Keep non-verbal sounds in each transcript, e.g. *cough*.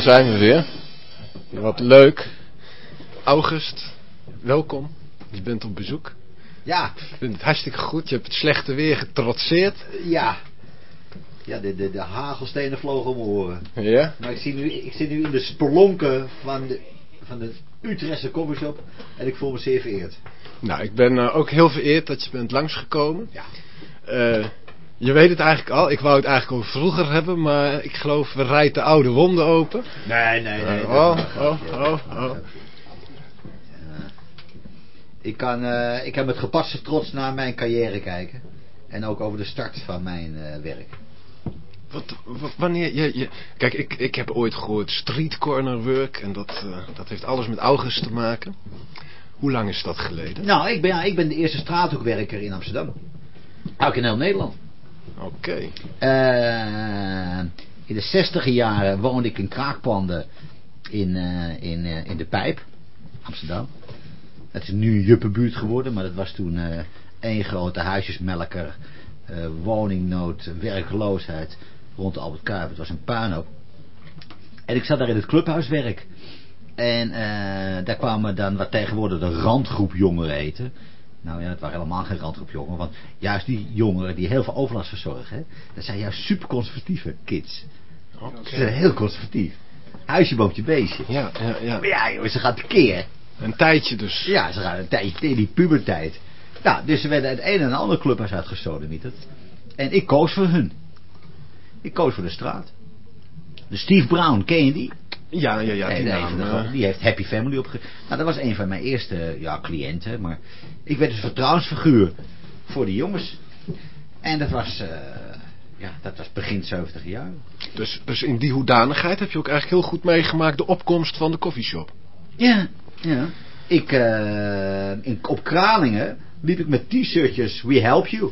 Daar zijn we weer. Wat leuk. August, welkom. Je bent op bezoek. Ja, Ik vind het hartstikke goed. Je hebt het slechte weer getrotseerd. ja. Ja, de, de, de hagelstenen vlogen om mijn oren. Ja? Maar ik, zie nu, ik zit nu in de spelonken van de, van de Utrechtse coffeeshop en ik voel me zeer vereerd. Nou, ik ben eh, ook heel vereerd dat je bent langsgekomen. Ja. Eh, je weet het eigenlijk al. Ik wou het eigenlijk over vroeger hebben, maar ik geloof we rijden de oude wonden open. Nee, nee, nee. Oh, oh, oh, oh. Ik kan, eh, ik kan met gepaste trots naar mijn carrière kijken. En ook over de start van mijn eh, werk. Wat, wat- wanneer je, je... Kijk, ik, ik heb ooit gehoord street corner work en dat, eh, dat heeft alles met August te maken. Hoe lang is dat geleden? Nou, ik ben, ja, ik ben de eerste straathoekwerker in Amsterdam. Ook in heel Nederland. Oké. Eh, in de zestiger jaren woonde ik in kraakpanden in, eh, in, eh, in de Pijp, Amsterdam. Het is nu een juppenbuurt geworden, maar dat was toen één grote huisjesmelker, woningnood, werkloosheid rond de Albert Kuip. Het was een puinhoop. En ik zat daar in het clubhuiswerk. En daar kwamen dan wat tegenwoordig de randgroep jongeren eten. Nou ja, het waren helemaal geen randgroep jongeren. Want juist die jongeren die heel veel overlast verzorgen, dat zijn juist super conservatieve kids. Oké. Ze zijn heel conservatief. Huisje, boompje, beestje. Ja, ja, ja. Maar ja, ze gaan tekeer. Een tijdje dus. Ja, ze gaan een tijdje in die puberteit. Nou, dus ze werden het een en ander clubhuis uitgesodemieterd. En ik koos voor hun. Ik koos voor de straat. De Steve Brown, ken je die? Ja, ja, ja. Die nee, naam, eh, die heeft Happy Family opgericht. Nou, dat was een van mijn eerste ja, cliënten. Maar ik werd dus vertrouwensfiguur voor die jongens. En dat was, eh, ja, dat was begin 70 jaar. dus, dus in die hoedanigheid heb je ook eigenlijk heel goed meegemaakt de opkomst van de koffieshop. Ja, ja. Ik, eh, in, op Kralingen liep ik met t-shirtjes We Help You.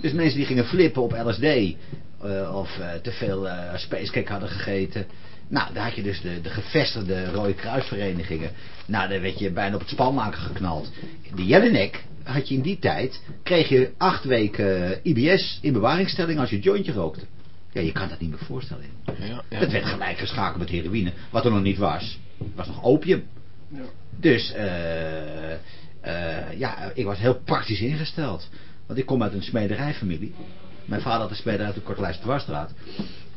Dus mensen die gingen flippen op LSD. eh, of eh, te veel spacecake hadden gegeten. Nou, daar had je dus de, de gevestigde Rode Kruisverenigingen. Nou, daar werd je bijna op het spanmaker geknald. De Jelinek had je in die tijd... kreeg je acht weken IBS in bewaringstelling als je het jointje rookte. Ja, je kan dat niet meer voorstellen. Ja, ja. Het werd gelijk geschakeld met heroïne. Wat er nog niet was. Het was nog opium. Ja. Dus, eh, eh, ja, ik was heel praktisch ingesteld. Want ik kom uit een smederijfamilie. Mijn vader had een smederij uit de Kortelijst Dwarsstraat.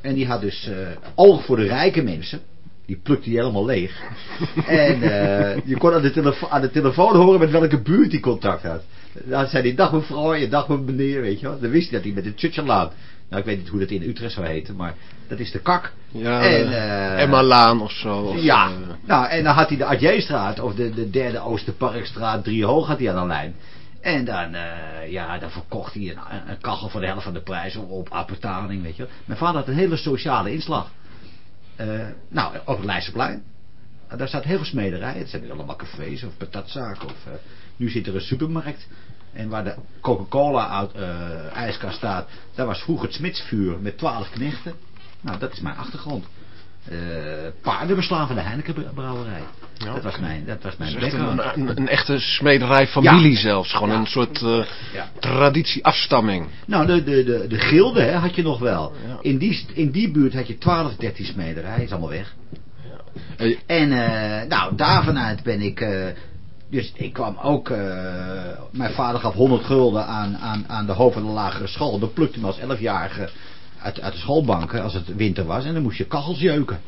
En die had dus eh, oog voor de rijke mensen. Die plukte hij helemaal leeg. *laughs* en eh, je kon aan de, aan de telefoon horen met welke buurt hij contact had. Dan zei hij, dag mevrouw, je dag meneer, weet je wel. Dan wist hij dat hij met de Tjutjelaan. Nou, ik weet niet hoe dat in Utrecht zou heten, maar dat is de kak. Ja, En, eh, Emma Laan of zo. Of, ja, nou en dan had hij de Adjeestraat of de, de derde Oosterparkstraat, drie hoog had hij aan de lijn. En dan, eh, ja, dan verkocht hij een, een kachel voor de helft van de prijs op, appertaling, weet je. Mijn vader had een hele sociale inslag. Eh, nou, op het Leidseplein. En Daar staat heel veel smederij. Het zijn allemaal cafés of patatzaken. Of, eh, nu zit er een supermarkt. En waar de Coca-Cola uit eh, ijskast staat, daar was vroeger het Smitsvuur met twaalf knechten. Nou, dat is mijn achtergrond. Eh paardenbeslaan van de Heineken brouwerij. Ja, dat, was mijn, dat was mijn background. een, een, een echte smederijfamilie Ja. zelfs. Gewoon Ja. een soort eh Ja. traditie-afstamming. Nou, de, de, de, de gilde hè, had je nog wel. Ja. In, die, in die buurt had je 12, 13 smederij. Is allemaal weg. En eh, nou, daar vanuit ben ik... eh, dus ik kwam ook... eh, mijn vader gaf 100 gulden aan, aan, aan de hoofd van de lagere school. Dan plukte me als 11-jarige uit, uit de schoolbanken als het winter was. En dan moest je kachels jeuken.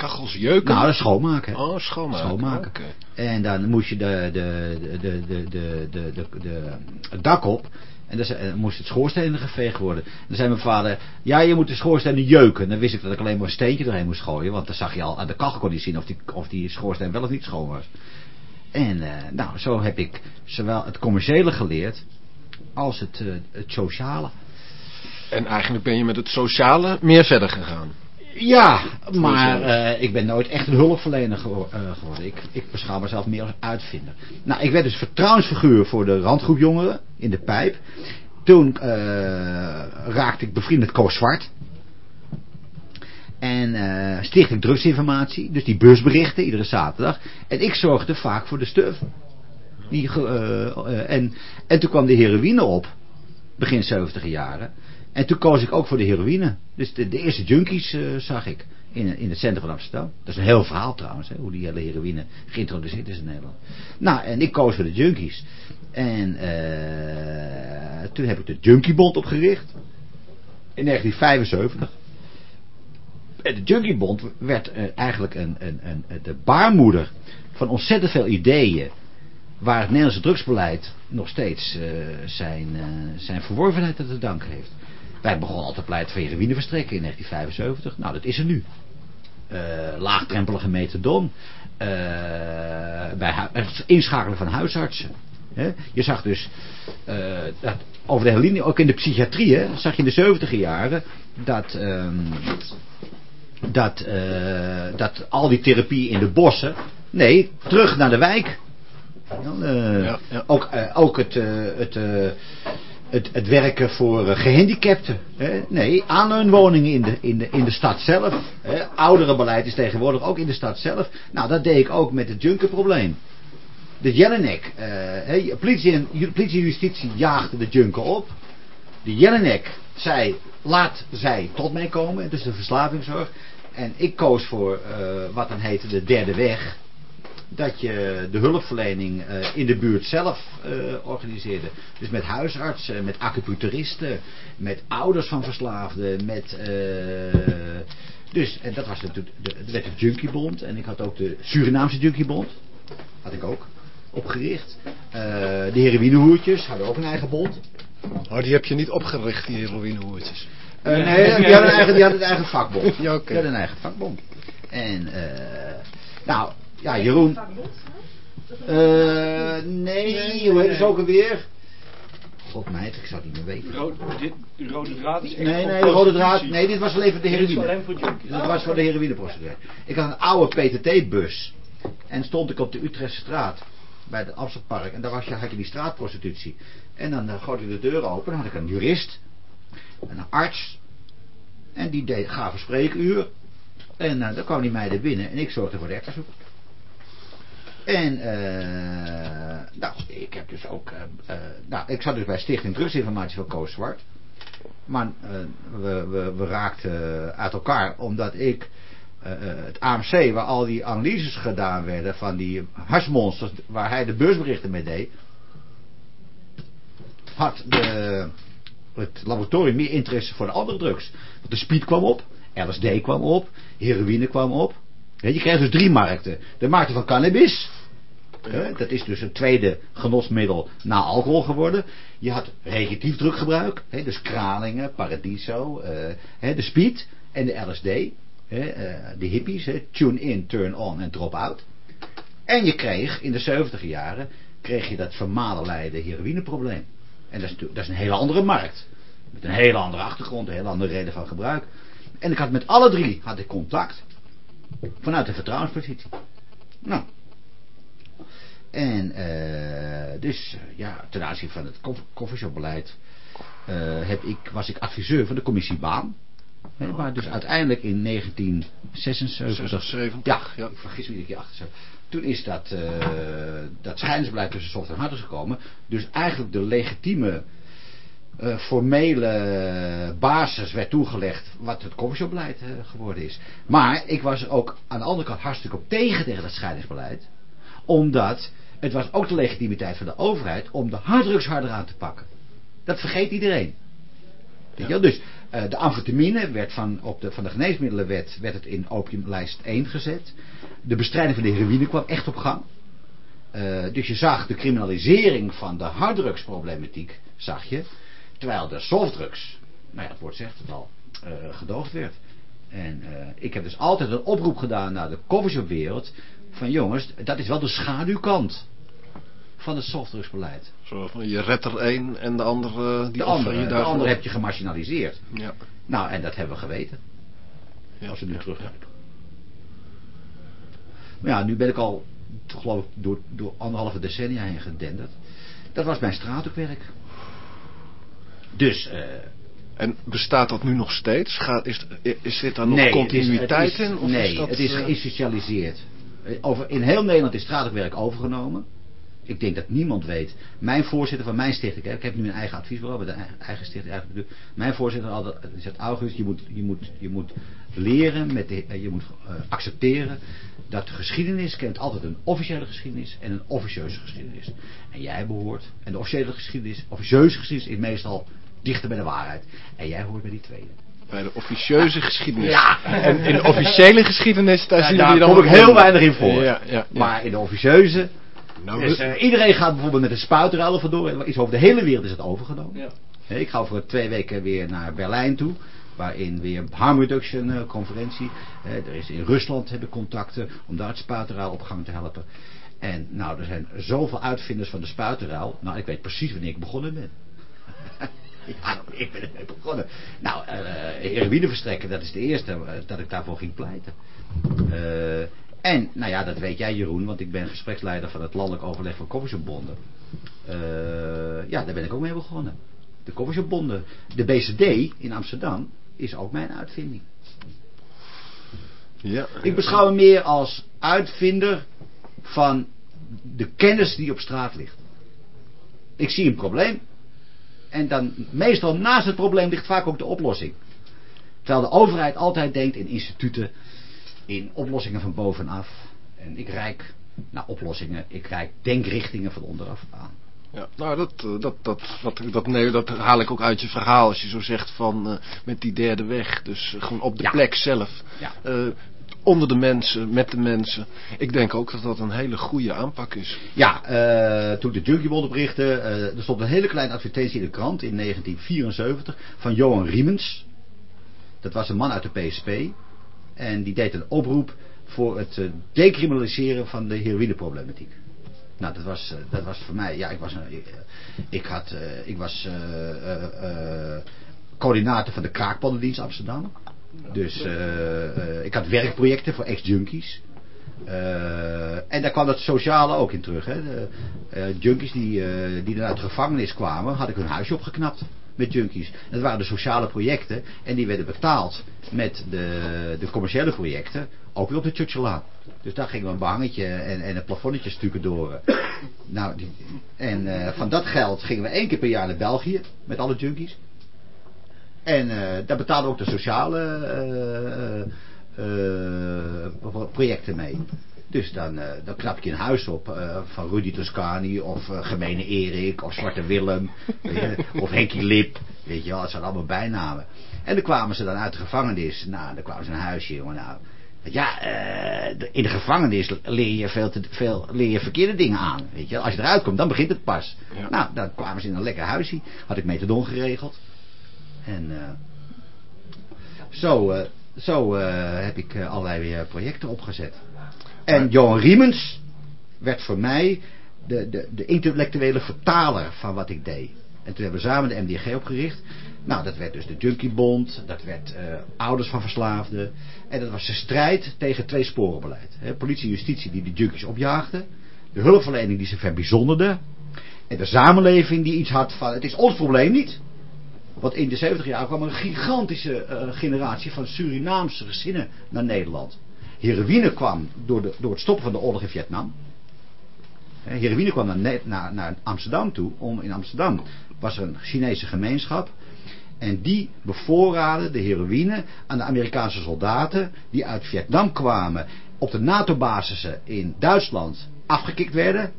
Kachels jeuken? Nou, schoonmaken. Oh, schoonmaken. schoonmaken. En dan moest je de, de, de, de, de, de, de, dak op. En dan, eh, moest het schoorstenen geveegd worden. En dan zei mijn vader, ja, je moet de schoorsteen jeuken. En dan wist ik dat ik alleen maar een steentje erheen moest gooien. Want dan zag je al, aan de kachel kon je zien of die, of die schoorsteen wel of niet schoon was. En eh, nou, zo heb ik zowel het commerciële geleerd als het, eh, het sociale. En eigenlijk ben je met het sociale meer verder gegaan? Ja, maar jezelf. eh, ik ben nooit echt een hulpverlener eh, geworden. Ik, ik beschouw mezelf meer als uitvinder. Nou, ik werd dus vertrouwensfiguur voor de randgroep jongeren in de pijp. Toen eh, raakte ik bevriend met Koos Zwart. En eh Stichting Drugsinformatie. Dus die busberichten iedere zaterdag. En ik zorgde vaak voor de stuf. Die, eh, eh, en, en toen kwam de heroïne op. Begin 70 jaren. En toen koos ik ook voor de heroïne. Dus de, eerste junkies eh, zag ik in, in het centrum van Amsterdam. Dat is een heel verhaal trouwens, hè, hoe die hele heroïne geïntroduceerd is in Nederland. Nou, en ik koos voor de junkies. En eh, toen heb ik de Junkiebond opgericht. In 1975. En de Junkiebond werd eh, eigenlijk een, een, de baarmoeder van ontzettend veel ideeën waar het Nederlandse drugsbeleid nog steeds zijn, zijn verworvenheid te danken heeft. Wij begonnen al te pleiten voor heroïneverstrekken in 1975. Nou, dat is er nu. Uh, laagdrempelige methadon. bij het inschakelen van huisartsen. Je zag dus dat over de hele linie, ook in de psychiatrie, hè, zag je in de 70 jaren dat, um, dat, dat al die therapie in de bossen, nee, terug naar de wijk. Ja, ja. Ook, ook het, het, het, het werken voor gehandicapten. Hè? Nee, aanleunwoningen in de, in, de, in de stad zelf. Hè? Ouderenbeleid is tegenwoordig ook in de stad zelf. Nou, dat deed ik ook met het junkerprobleem. De Jelinek, hey, politie en justitie jaagden de junker op. De Jelinek zei, laat zij tot mij komen, dus de verslavingszorg. En ik koos voor wat dan heette de derde weg dat je de hulpverlening uh, in de buurt zelf uh, organiseerde. Dus met huisartsen, met acupuncturisten, met ouders van verslaafden, met... Uh, dus, en dat was natuurlijk, de, de, werd de Junkiebond. En ik had ook de Surinaamse Junkiebond. Had ik ook opgericht. de heroïnehoertjes hadden ook een eigen bond. Oh, die heb je niet opgericht, die heroïnehoertjes? Uh, nee, die hadden, een eigen, die hadden een eigen vakbond. Ja, okay. Die hadden een eigen vakbond. En, nou, ja, Jeroen. Uh, nee, hoe heet het ook alweer? God meid, ik zou het niet meer weten. Rode, dit, rode draad is Nee, nee, rode draad. Nee, dit was alleen voor de heroïne. Dit was voor Dit was voor de heroïneprocedure. Ik had een oude PTT-bus. En stond ik op de Utrechtse straat. Bij het Amstelpark. En daar was je, had je die straatprostitutie. En dan uh, gooide ik de deur open. Dan had ik een jurist. En een arts. En die deed, gaven spreekuur. En uh, dan kwam die meiden binnen. En ik zorgde voor de. En, uh, nou, ik heb dus ook, uh, nou, ik zat dus bij Stichting Drugsinformatie van Koos Zwart. Maar we, we, we, raakten uit elkaar omdat ik het AMC, waar al die analyses gedaan werden van die hasmonsters, waar hij de beursberichten mee deed, had de, het laboratorium meer interesse voor de andere drugs. Want de speed kwam op, LSD kwam op, heroïne kwam op. Je krijgt dus drie markten. De markt van cannabis. Hè, dat is dus een tweede genosmiddel na alcohol geworden. Je had recreatief druggebruik. Hè, dus kralingen, paradiso, uh, hè, de speed en de LSD. Hè, uh, de hippies, hè, tune in, turn on en drop out. En je kreeg in de 70 jaren kreeg je dat vermalenleide heroïneprobleem. En dat is, dat is een hele andere markt. Met een hele andere achtergrond, een hele andere reden van gebruik. En ik had met alle drie had ik contact. Vanuit de vertrouwenspositie. Nou. En uh, dus ja, ten aanzien van het koffieshopbeleid uh, heb ik, was ik adviseur van de commissie Baan. Oh, maar dus uiteindelijk in 1976... 76, ja, ja, ik vergis me keer achter. Toen is dat, uh, dat scheidingsbeleid tussen soft en hard gekomen. Dus eigenlijk de legitieme uh, formele basis werd toegelegd wat het koffieshopbeleid uh, geworden is. Maar ik was ook aan de andere kant hartstikke op tegen tegen dat scheidingsbeleid. Omdat het was ook de legitimiteit van de overheid om de harddrugs harder aan te pakken. Dat vergeet iedereen. Ja. Dus uh, de amfetamine werd van, op de, van de geneesmiddelenwet werd het in opiumlijst 1 gezet. De bestrijding van de heroïne kwam echt op gang. dus je zag de criminalisering van de harddrugsproblematiek, zag je. Terwijl de softdrugs, nou ja, het woord zegt het al, uh, gedoogd werd. En ik heb dus altijd een oproep gedaan naar de coffeeshopwereld. Van jongens, dat is wel de schaduwkant van het softdrugsbeleid. Zo, je redt er één en de andere... Die de andere, je de andere heb je gemarginaliseerd. Ja. Nou, en dat hebben we geweten. Ja, als we nu ja, terug ja. Maar ja, nu ben ik al, geloof ik, door, door anderhalve decennia heen gedenderd. Dat was mijn straatwerk. Dus... Uh, en bestaat dat nu nog steeds? Gaat, is, is dit dan nog nee, continuïteit in? Of nee, is dat, het is uh... geïnstitutionaliseerd. Over, in heel Nederland is straatwerk overgenomen. Ik denk dat niemand weet. Mijn voorzitter van mijn stichting, ik heb nu een eigen adviesbureau, met een eigen stichting. Eigenlijk, mijn voorzitter altijd, zegt, August, je moet, je moet, je moet leren, met de, je moet uh, accepteren dat de geschiedenis kent altijd een officiële geschiedenis en een officieuze geschiedenis. En jij behoort, en de officiële geschiedenis, officieuze geschiedenis is meestal dichter bij de waarheid. En jij hoort bij die tweede. Bij de officieuze geschiedenis. Ja. En in de officiële geschiedenis, daar Ja, zien daar we dan kom ik ook heel weinig in voor. Ja, ja, ja. Maar in de officieuze Nou, Dus, eh, iedereen gaat bijvoorbeeld met een spuitruilen vandoor. Is over de hele wereld is het overgenomen. Ik ga over twee weken weer naar Berlijn toe. Waarin weer harm reduction eh, conferentie. Er is in Rusland heb ik contacten om daar het spuitruil op gang te helpen. En nou, er zijn zoveel uitvinders van de spuitruil. Nou, ik weet precies wanneer ik begonnen ben. *laughs* ja, ik ben ermee begonnen. Nou, eh heroïne verstrekken, dat is de eerste eh, dat ik daarvoor ging pleiten. En, nou ja, dat weet jij Jeroen, want ik ben gespreksleider van het landelijk overleg van koffieshopbonden. Ja, daar ben ik ook mee begonnen. De koffieshopbonden. De BCD in Amsterdam is ook mijn uitvinding. ja, Ik beschouw hem meer als uitvinder van de kennis die op straat ligt. Ik zie een probleem. En dan meestal naast het probleem ligt vaak ook de oplossing. Terwijl de overheid altijd denkt in instituten, in oplossingen van bovenaf. En ik rijk naar oplossingen, ik rijk denkrichtingen van onderaf aan. Ja, nou, dat, eh, dat, dat, wat, dat, nee, dat haal ik ook uit je verhaal als je zo zegt van eh, met die derde weg. Dus gewoon op de Ja. plek zelf. Ja. Eh, onder de mensen, met de mensen. Ik denk ook dat dat een hele goede aanpak is. Ja, eh, toen de Junkiebond oprichtte, eh, er stond een hele kleine advertentie in de krant in 1974 van Johan Riemens. Dat was een man uit de PSP. En die deed een oproep voor het eh, decriminaliseren van de heroïneproblematiek. Nou, dat was, dat was voor mij, ja, ik was, ik, ik had, ik was coördinator van de kraakpannendienst Amsterdam. Dus eh, eh, ik had werkprojecten voor ex-junkies. Eh, en daar kwam dat sociale ook in terug. Hè. Junkies die, eh, die dan uit de gevangenis kwamen, had ik hun huisje opgeknapt met junkies. Dat waren de sociale projecten en die werden betaald met de, de commerciële projecten, ook weer op de Churchillaan. Dus daar gingen we een behangetje en, en een plafonnetje stukken door. nou, en van dat geld gingen we één keer per jaar naar België met alle junkies. En eh, daar betaalden we ook de sociale eh, eh, projecten mee. Dus dan, dan knap je een huis op van Rudy Toscani of eh, Gemene Erik of Zwarte Willem *laughs* je, of Henkie Lip. Weet je wel, dat zijn allemaal bijnamen. En dan kwamen ze dan uit de gevangenis. Nou, dan kwamen ze in een huisje, jongen. Nou, ja, in de gevangenis leer je veel, te, veel leer je verkeerde dingen aan. Weet je, als je eruit komt, dan begint het pas. Ja. Nou, dan kwamen ze in een lekker huisje. Had ik methadon geregeld. En eh, zo, eh, zo eh, heb ik allerlei projecten opgezet. En Johan Riemens werd voor mij de, de, de intellectuele vertaler van wat ik deed. En toen hebben we samen de MDG opgericht. Nou, dat werd dus de Junkiebond, dat werd Ouders van Verslaafden. En dat was de strijd tegen twee sporenbeleid. Hè, politie en justitie die de junkies opjaagden. De hulpverlening die ze verbijzonderde. En de samenleving die iets had van, het is ons probleem niet. Want in de 70 jaar kwam een gigantische eh, generatie van Surinaamse gezinnen naar Nederland. Heroïne kwam door, de, door het stoppen van de oorlog in Vietnam. Eh, Heroïne kwam naar, naar, naar Amsterdam toe. Om, in Amsterdam was er een Chinese gemeenschap. En die bevoorraden de heroïne aan de Amerikaanse soldaten die uit Vietnam kwamen. Op de NATO-basissen in Duitsland afgekikt werden.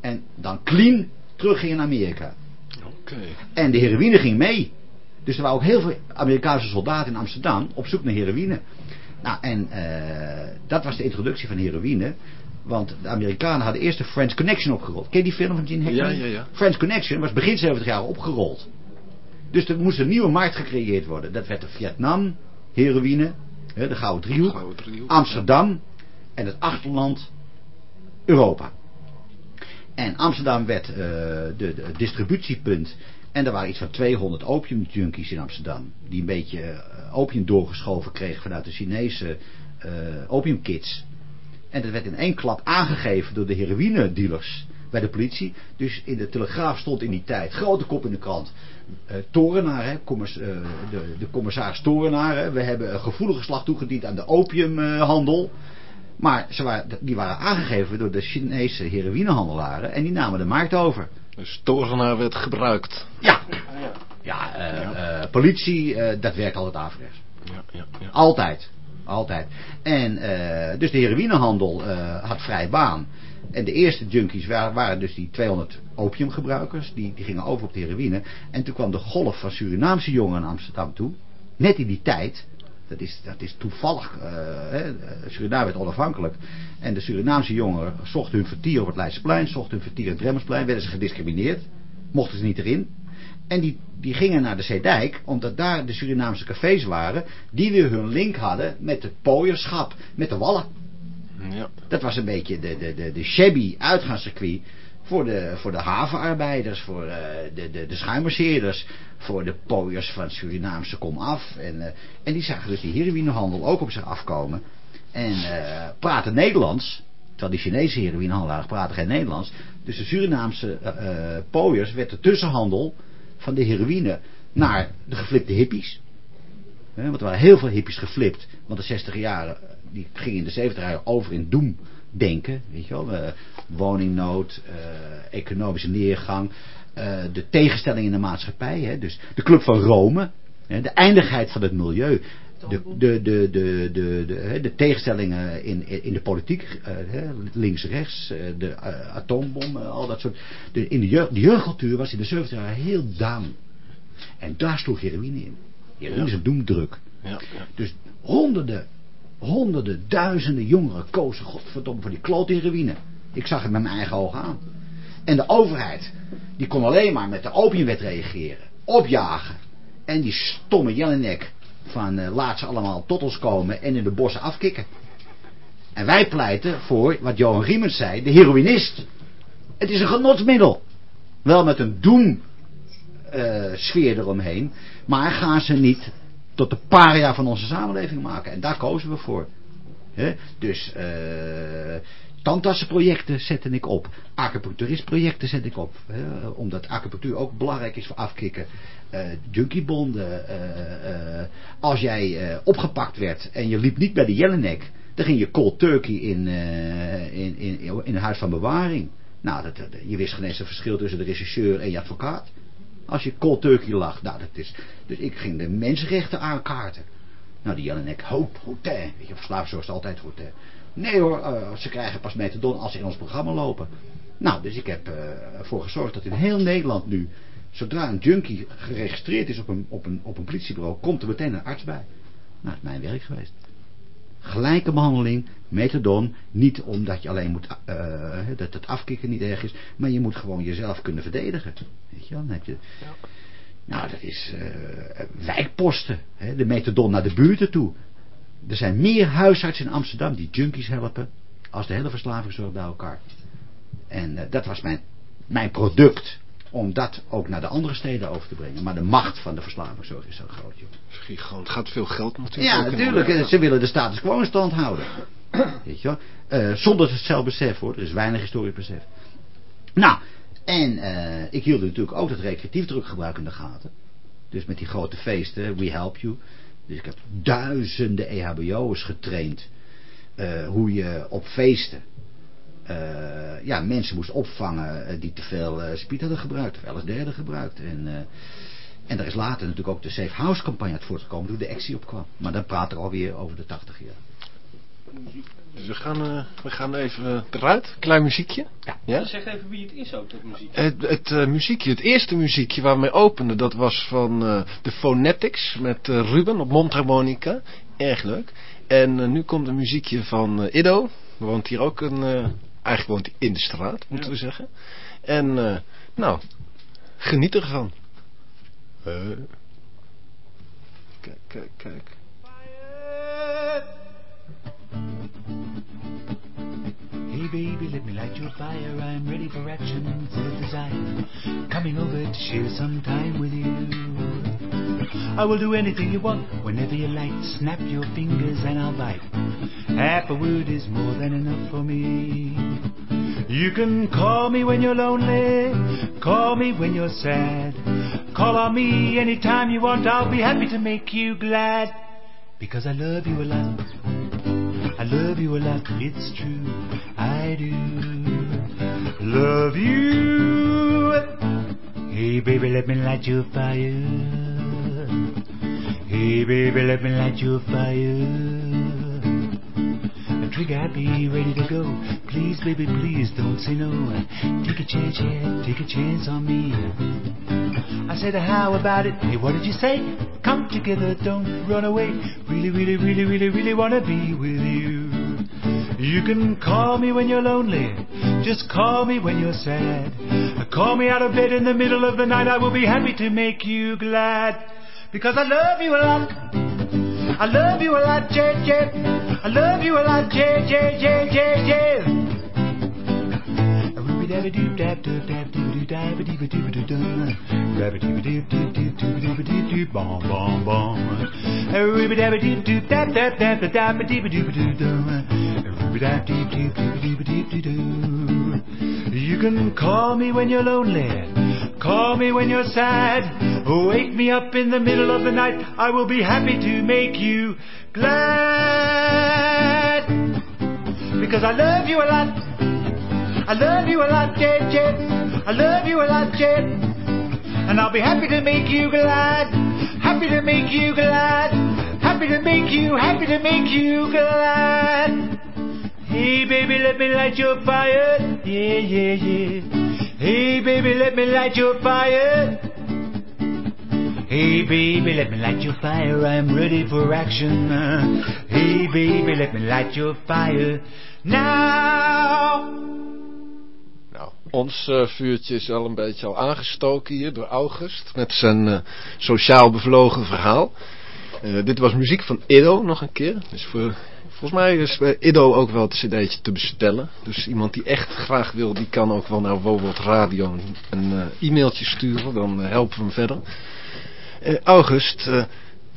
En dan clean teruggingen naar Amerika. En de heroïne ging mee. Dus er waren ook heel veel Amerikaanse soldaten in Amsterdam op zoek naar heroïne. Nou, en eh, dat was de introductie van heroïne. Want de Amerikanen hadden eerst de French Connection opgerold. Ken je die film van Gene Hackman? Ja, ja, ja. French Connection was begin 70 jaar opgerold. Dus er moest een nieuwe markt gecreëerd worden. Dat werd de Vietnam, heroïne, de Gouden Driehoek, Gouden driehoek, Amsterdam en het achterland Europa. En Amsterdam werd eh, de, de distributiepunt. En er waren iets van 200 opiumjunkies in Amsterdam. Die een beetje eh, opium doorgeschoven kregen vanuit de Chinese eh opiumkits. En dat werd in één klap aangegeven door de heroïne-dealers bij de politie. Dus in de Telegraaf stond in die tijd, grote kop in de krant. Torenaar, hè, de, de commissaris Torenaar. hè, we hebben een gevoelige slag toegediend aan de opiumhandel. Maar ze waren, die waren aangegeven door de Chinese heroïnehandelaren en die namen de markt over. Dus torenaar werd gebruikt. Ja, ja. ja, eh, eh, politie, eh, dat werkt altijd averechts. Ja, ja, ja. Altijd. Altijd. En dus de heroïnehandel eh, had vrij baan. En de eerste junkies waren, waren dus die 200 opiumgebruikers. Die, die gingen over op de heroïne. En toen kwam de golf van Surinaamse jongeren in Amsterdam toe. Net in die tijd. Dat is, dat is toevallig. eh, hè, Suriname werd onafhankelijk. En de Surinaamse jongeren zochten hun vertier op het Leidseplein. Zochten hun vertier in het Remmersplein. Werden ze gediscrimineerd. Mochten ze niet erin. En die, die gingen naar de Zeedijk, omdat daar de Surinaamse cafés waren, die weer hun link hadden met het pooierschap, met de wallen. ja. Dat was een beetje de, de, de, de shabby uitgaanscircuit voor de, voor de havenarbeiders, voor eh, de, de, de schuimerseerders, voor de pooiers van Surinaamse komaf. En, eh, en die zagen dus die heroïnehandel ook op zich afkomen. En eh praten Nederlands, terwijl die Chinese heroïnehandelaren praten geen Nederlands. Dus de Surinaamse pooiers werd de tussenhandel van de heroïne naar de geflipte hippies. Want er waren heel veel hippies geflipt. Want de 60 jaren, die gingen in de 70 jaren over in doemdenken. Weet je wel, eh, woningnood, eh, economische neergang, eh, de tegenstelling in de maatschappij. Hè, dus de Club van Rome, hè, de eindigheid van het milieu. De, de, de, de, de, de, tegenstellingen in, in de politiek, links-rechts, de atoombom, al dat soort. De, in de, jeugd, de jeugdcultuur was in de 70 jaren heel down. En daar sloeg heroïne in. Heroïne is een doemdruk. ja, ja. Dus honderden, honderden, duizenden jongeren kozen godverdomme voor die kloot heroïne. Ik zag het met mijn eigen ogen aan. En de overheid, die kon alleen maar met de opiumwet reageren. Opjagen. En die stomme Jelinek van eh, laat ze allemaal tot ons komen en in de bossen afkicken. En wij pleiten voor, wat Johan Riemens zei, de heroïnist. Het is een genotsmiddel. Wel met een doen eh, sfeer eromheen. Maar gaan ze niet tot de paria van onze samenleving maken. En daar kozen we voor. Dus eh tandartsenprojecten zette ik op. Acupuncturistprojecten zet ik op. Omdat acupunctuur ook belangrijk is voor afkicken. Eh junkiebonden. eh, als jij opgepakt werd en je liep niet bij de Jelinek. Dan ging je cold turkey in, in, in, in een huis van bewaring. Nou, dat- je wist geen eens het verschil tussen de regisseur en je advocaat. Als je cold turkey lag. Nou, dat is, dus ik ging de mensenrechten aankaarten. Nou, die Jelinek, hoop, hotel. Weet je, verslaafdzorg is altijd hotel. Nee hoor, eh, ze krijgen pas metadon als ze in ons programma lopen. Nou, dus ik heb eh, ervoor gezorgd dat in heel Nederland nu, zodra een junkie geregistreerd is op een, op een, op een politiebureau, komt er meteen een arts bij. Nou, dat is mijn werk geweest. Gelijke behandeling, metadon, niet omdat je alleen moet, eh, dat het afkicken niet erg is, maar je moet gewoon jezelf kunnen verdedigen. Weet je wel, dan heb je... Nou, dat is eh, wijkposten. Hè, de metadon naar de buurten toe. Er zijn meer huisartsen in Amsterdam die junkies helpen... als de hele verslavingszorg bij elkaar. En eh, dat was mijn, mijn product... om dat ook naar de andere steden over te brengen. Maar de macht van de verslavingszorg is zo groot, joh. Gigant. Gaat veel geld natuurlijk. Ja, natuurlijk. eh, Ze willen de status quo in stand houden. *clears throat* Weet je wel? Eh, zonder het zelf besef hoor. Er is weinig historisch besef. Nou, en eh, ik hield natuurlijk ook dat recreatief druggebruik in de gaten. Dus met die grote feesten, We Help You. Dus ik heb duizenden EHBO'ers getraind. eh, hoe je op feesten ja, mensen moest opvangen eh, die te veel eh speed hadden gebruikt. Of LSD hadden gebruikt. En, eh, en er is later natuurlijk ook de Safe House campagne uit voortgekomen toen de actie opkwam. Maar dan praat er alweer over de 80 jaar. Dus we gaan, eh, we gaan even eh, eruit. Klein muziekje. Ja. ja? Zeg even wie het is ook, dat muziek. Het, het eh, muziekje, het eerste muziekje waar we mee openden, dat was van eh, de Phonetics met eh, Ruben op mondharmonica. Erg leuk. En eh, nu komt een muziekje van eh, Ido. Er woont hier ook een... eigenlijk woont hij in de straat, moeten Ja. we zeggen. En eh, nou, geniet ervan. Eh. Kijk, kijk, kijk. Hey baby, let me light your fire. I'm ready for action, full of desire. Coming over to share some time with you. I will do anything you want, whenever you like. Snap your fingers and I'll bite. Half a word is more than enough for me. You can call me when you're lonely, call me when you're sad. Call on me anytime you want, I'll be happy to make you glad. Because I love you a lot. I love you a lot, it's true, I do. Love you. Hey baby, let me light your fire. Hey baby, let me light your fire. A Trigger, be ready to go. Please, baby, please don't say no. Take a chance, yeah, take a chance on me. I said, how about it? Hey, what did you say? Come together, don't run away. Really, really, really, really, really wanna be with you. You can call me when you're lonely. Just call me when you're sad. Call me out of bed in the middle of the night. I will be happy to make you glad. Because I love you a lot. I love you a lot, J, J. I love you a lot, J, J, J, J, J. Ruby dabba doo dab doo dab doo doo ba doo doo. Rabba dee ba doo doo doo doo doo ba doo doo bom bom bom. Ruby dabba doo doo dab dab dab da dabba dee ba doo ba doo dum. Ruby dab doo doo doo doo ba doo doo doo. You can call me when you're lonely. Call me when you're sad. Wake me up in the middle of the night. I will be happy to make you glad. Because I love you a lot. I love you a lot, Jet Jet. I love you a lot, Jet. And I'll be happy to make you glad. Happy to make you glad. Happy to make you, happy to make you glad. Hey baby, let me light your fire. Yeah, yeah, yeah. Hey baby, let me light your fire. Hey baby, let me light your fire. I'm ready for action. Hey baby, let me light your fire now. Nou, ons eh, vuurtje is al een beetje al aangestoken hier door August met zijn eh, sociaal bevlogen verhaal. Eh, dit was muziek van Ido nog een keer. Dus voor, volgens mij is bij Ido ook wel het cd'tje te bestellen. Dus iemand die echt graag wil, die kan ook wel naar Wowold Radio een eh, e-mailtje sturen. Dan eh, helpen we hem verder. Eh, August, eh,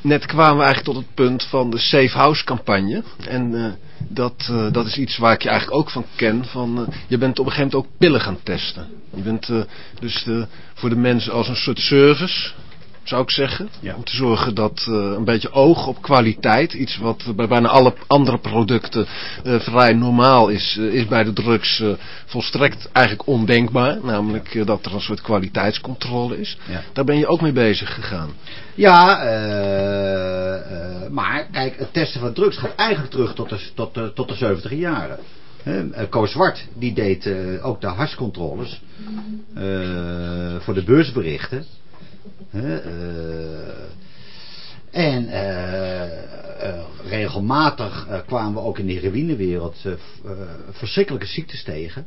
net kwamen we eigenlijk tot het punt van de Safe House campagne. En eh, dat, eh, dat is iets waar ik je eigenlijk ook van ken. Van, eh, je bent op een gegeven moment ook pillen gaan testen. Je bent eh, dus voor de mensen als een soort service, zou ik zeggen. Ja. Om te zorgen dat eh, een beetje oog op kwaliteit, iets wat bij bijna alle andere producten eh, vrij normaal is, eh, is bij de drugs volstrekt eigenlijk ondenkbaar. Namelijk dat er een soort kwaliteitscontrole is. Ja. Daar ben je ook mee bezig gegaan. Ja, maar kijk, het testen van drugs gaat eigenlijk terug tot de, tot de, tot de 70 jaren. Koos Zwart, die deed ook de harscontroles voor de beursberichten. Eh, en eh, eh, regelmatig kwamen we ook in de heroïnewereld verschrikkelijke ziektes tegen.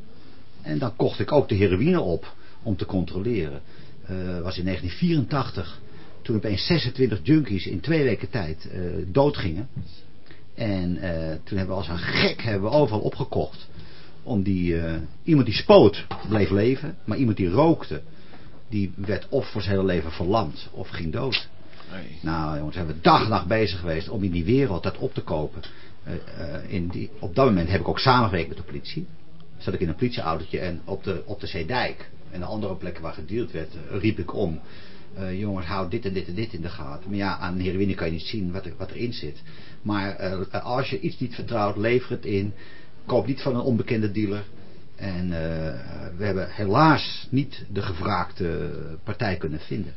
En dan kocht ik ook de heroïne op om te controleren. Eh was in 1984 toen opeens 26 junkies in twee weken tijd doodgingen. En toen hebben we als een gek hebben we overal opgekocht. Om die, iemand die spoot bleef leven, maar iemand die rookte, die werd of voor zijn hele leven verlamd of ging dood. Nou jongens, zijn we dag en nacht bezig geweest om in die wereld dat op te kopen. Eh, eh, in die, op dat moment heb ik ook samengewerkt met de politie. Zat ik in een politieautootje en op de, op de Zeedijk en de andere plekken waar gedeeld werd, eh, riep ik om. jongens, hou dit en dit en dit in de gaten. Maar ja, aan heroïne kan je niet zien wat, er, wat erin zit. Maar als je iets niet vertrouwt, lever het in. Koop niet van een onbekende dealer. En eh, we hebben helaas niet de gevraagde partij kunnen vinden.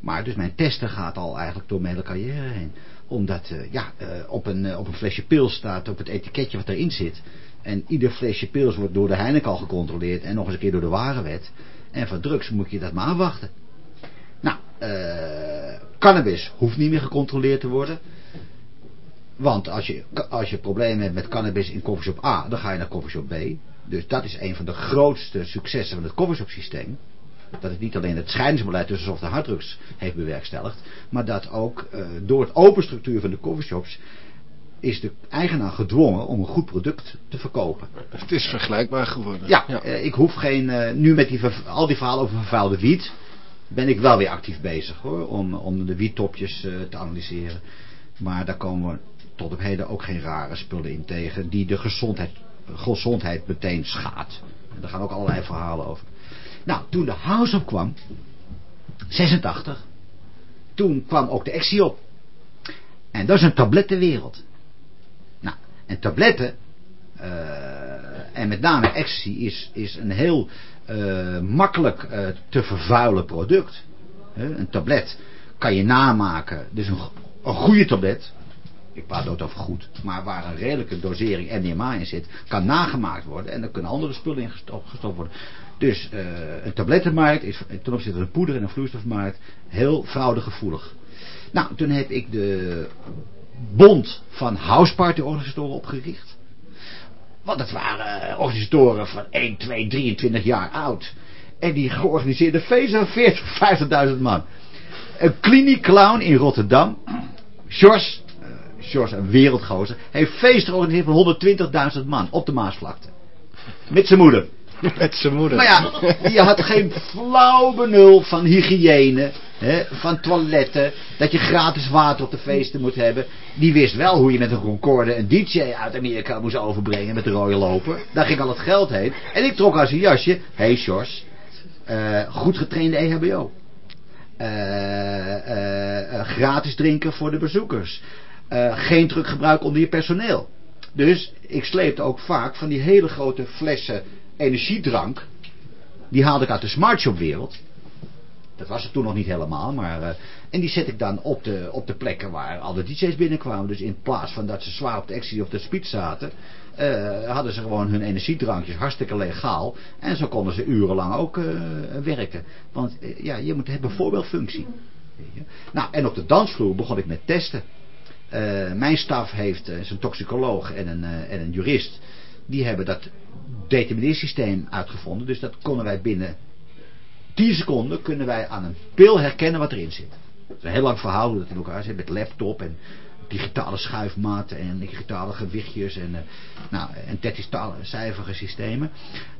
Maar dus mijn testen gaat al eigenlijk door mijn hele carrière heen. Omdat eh, ja, eh, op, een, op een flesje pils staat op het etiketje wat erin zit. En ieder flesje pils wordt door de Heineken al gecontroleerd. En nog eens een keer door de warenwet. En voor drugs moet je dat maar afwachten. Nou, cannabis hoeft niet meer gecontroleerd te worden. Want als je, als je problemen hebt met cannabis in coffeeshop A, dan ga je naar coffeeshop B. Dus dat is een van de grootste successen van het covershop systeem. Dat het niet alleen het scheidingsbeleid tussen soft en harddrugs heeft bewerkstelligd. Maar dat ook eh, door het open structuur van de covershops is de eigenaar gedwongen om een goed product te verkopen. Het is vergelijkbaar geworden. Ja, eh, ik hoef geen... Eh, nu met die, al die verhalen over vervuilde wiet... ben ik wel weer actief bezig hoor. Om, om de wiettopjes te analyseren. Maar daar komen we tot op heden ook geen rare spullen in tegen... die de gezondheid gezondheid meteen schaadt. En daar gaan ook allerlei verhalen over. Nou, toen de house opkwam, 86, toen kwam ook de actie op. En dat is een tablettenwereld. Nou, En tabletten, eh, en met name ecstasy, is, is een heel eh, makkelijk eh, te vervuilen product. Een tablet kan je namaken, dus een, een goede tablet, ik praat nooit over goed, maar waar een redelijke dosering MDMA in zit, kan nagemaakt worden en er kunnen andere spullen in gesto- gestopt worden. Dus eh, een tablettenmarkt is ten opzichte van de poeder en een vloeistofmarkt heel fraudegevoelig. Nou, toen heb ik de bond van houseparty organisatoren opgericht. Want het waren eh, organisatoren van 1, 2, 23 jaar oud. En die georganiseerde feesten van 40, 50.000 man. Een kliniek clown in Rotterdam. Sjors, Sjors een wereldgozer, heeft feesten georganiseerd van 120.000 man op de Maasvlakte. Met zijn moeder. Met zijn moeder. Maar ja, je had geen flauw benul van hygiëne, hè, van toiletten, dat je gratis water op de feesten moet hebben. Die wist wel hoe je met een Concorde een DJ uit Amerika moest overbrengen met de rode loper. Daar ging al het geld heen. En ik trok aan zijn jasje, hé hey Sjors, eh, goed getrainde E EHBO. Eh, eh, eh, gratis drinken voor de bezoekers. Eh, geen druggebruik onder je personeel. Dus ik sleepte ook vaak van die hele grote flessen energiedrank. Die haalde ik uit de smartshopwereld. Dat was het toen nog niet helemaal, maar... eh, en die zet ik dan op de, op de plekken waar al de DJ's binnenkwamen. Dus in plaats van dat ze zwaar op de ecstasy of de speed zaten... eh, hadden ze gewoon hun energiedrankjes hartstikke legaal. En zo konden ze urenlang ook werken. Want ja, je moet hebben voorbeeldfunctie. Nou, en op de dansvloer begon ik met testen. Eh, mijn staf heeft eh, een toxicoloog en een, eh, en een jurist. Die hebben dat determineersysteem uitgevonden. Dus dat konden wij binnen 10 seconden kunnen wij aan een pil herkennen wat erin zit. Het is een heel lang verhaal hoe dat in elkaar zit. Met laptop en digitale schuifmaten en digitale gewichtjes en, nou, en cijferige systemen.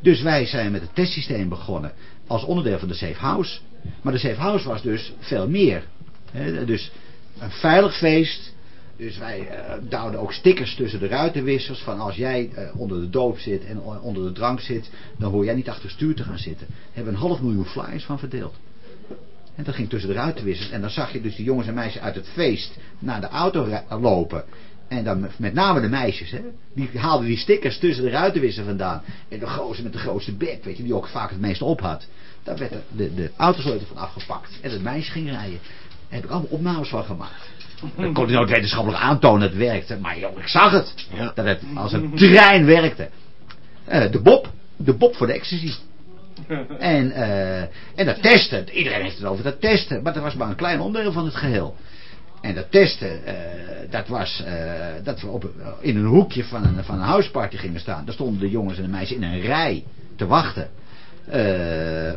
Dus wij zijn met het testsysteem begonnen als onderdeel van de Safe House. Maar de Safe House was dus veel meer. Dus een veilig feest. Dus wij eh duwden ook stickers tussen de ruitenwissers. Van als jij eh, onder de doop zit en onder de drank zit. Dan hoor jij niet achter stuur te gaan zitten. Daar hebben een half miljoen flyers van verdeeld. En dat ging tussen de ruitenwissers. En dan zag je dus die jongens en meisjes uit het feest naar de auto ri- lopen. En dan met- name de meisjes, hè. Die haalden die stickers tussen de ruitenwisser vandaan. En de gozer met de grootste bek, weet je, die ook vaak het meeste op had. Daar werd de, de, de autosleutel van afgepakt. En het meisje ging rijden. Daar heb ik allemaal opnames van gemaakt. *laughs* Dat kon ik nooit wetenschappelijk aantonen dat het werkte. Maar joh, ik zag het. Ja. Dat het als een trein werkte. Eh, de Bob. De Bob voor de ecstasy. *laughs* En, eh, en dat testen. Iedereen heeft het over dat testen. Maar dat was maar een klein onderdeel van het geheel. En dat testen, eh, dat was dat we op, in een hoekje van een, van een houseparty gingen staan. Daar stonden de jongens en de meisjes in een rij te wachten.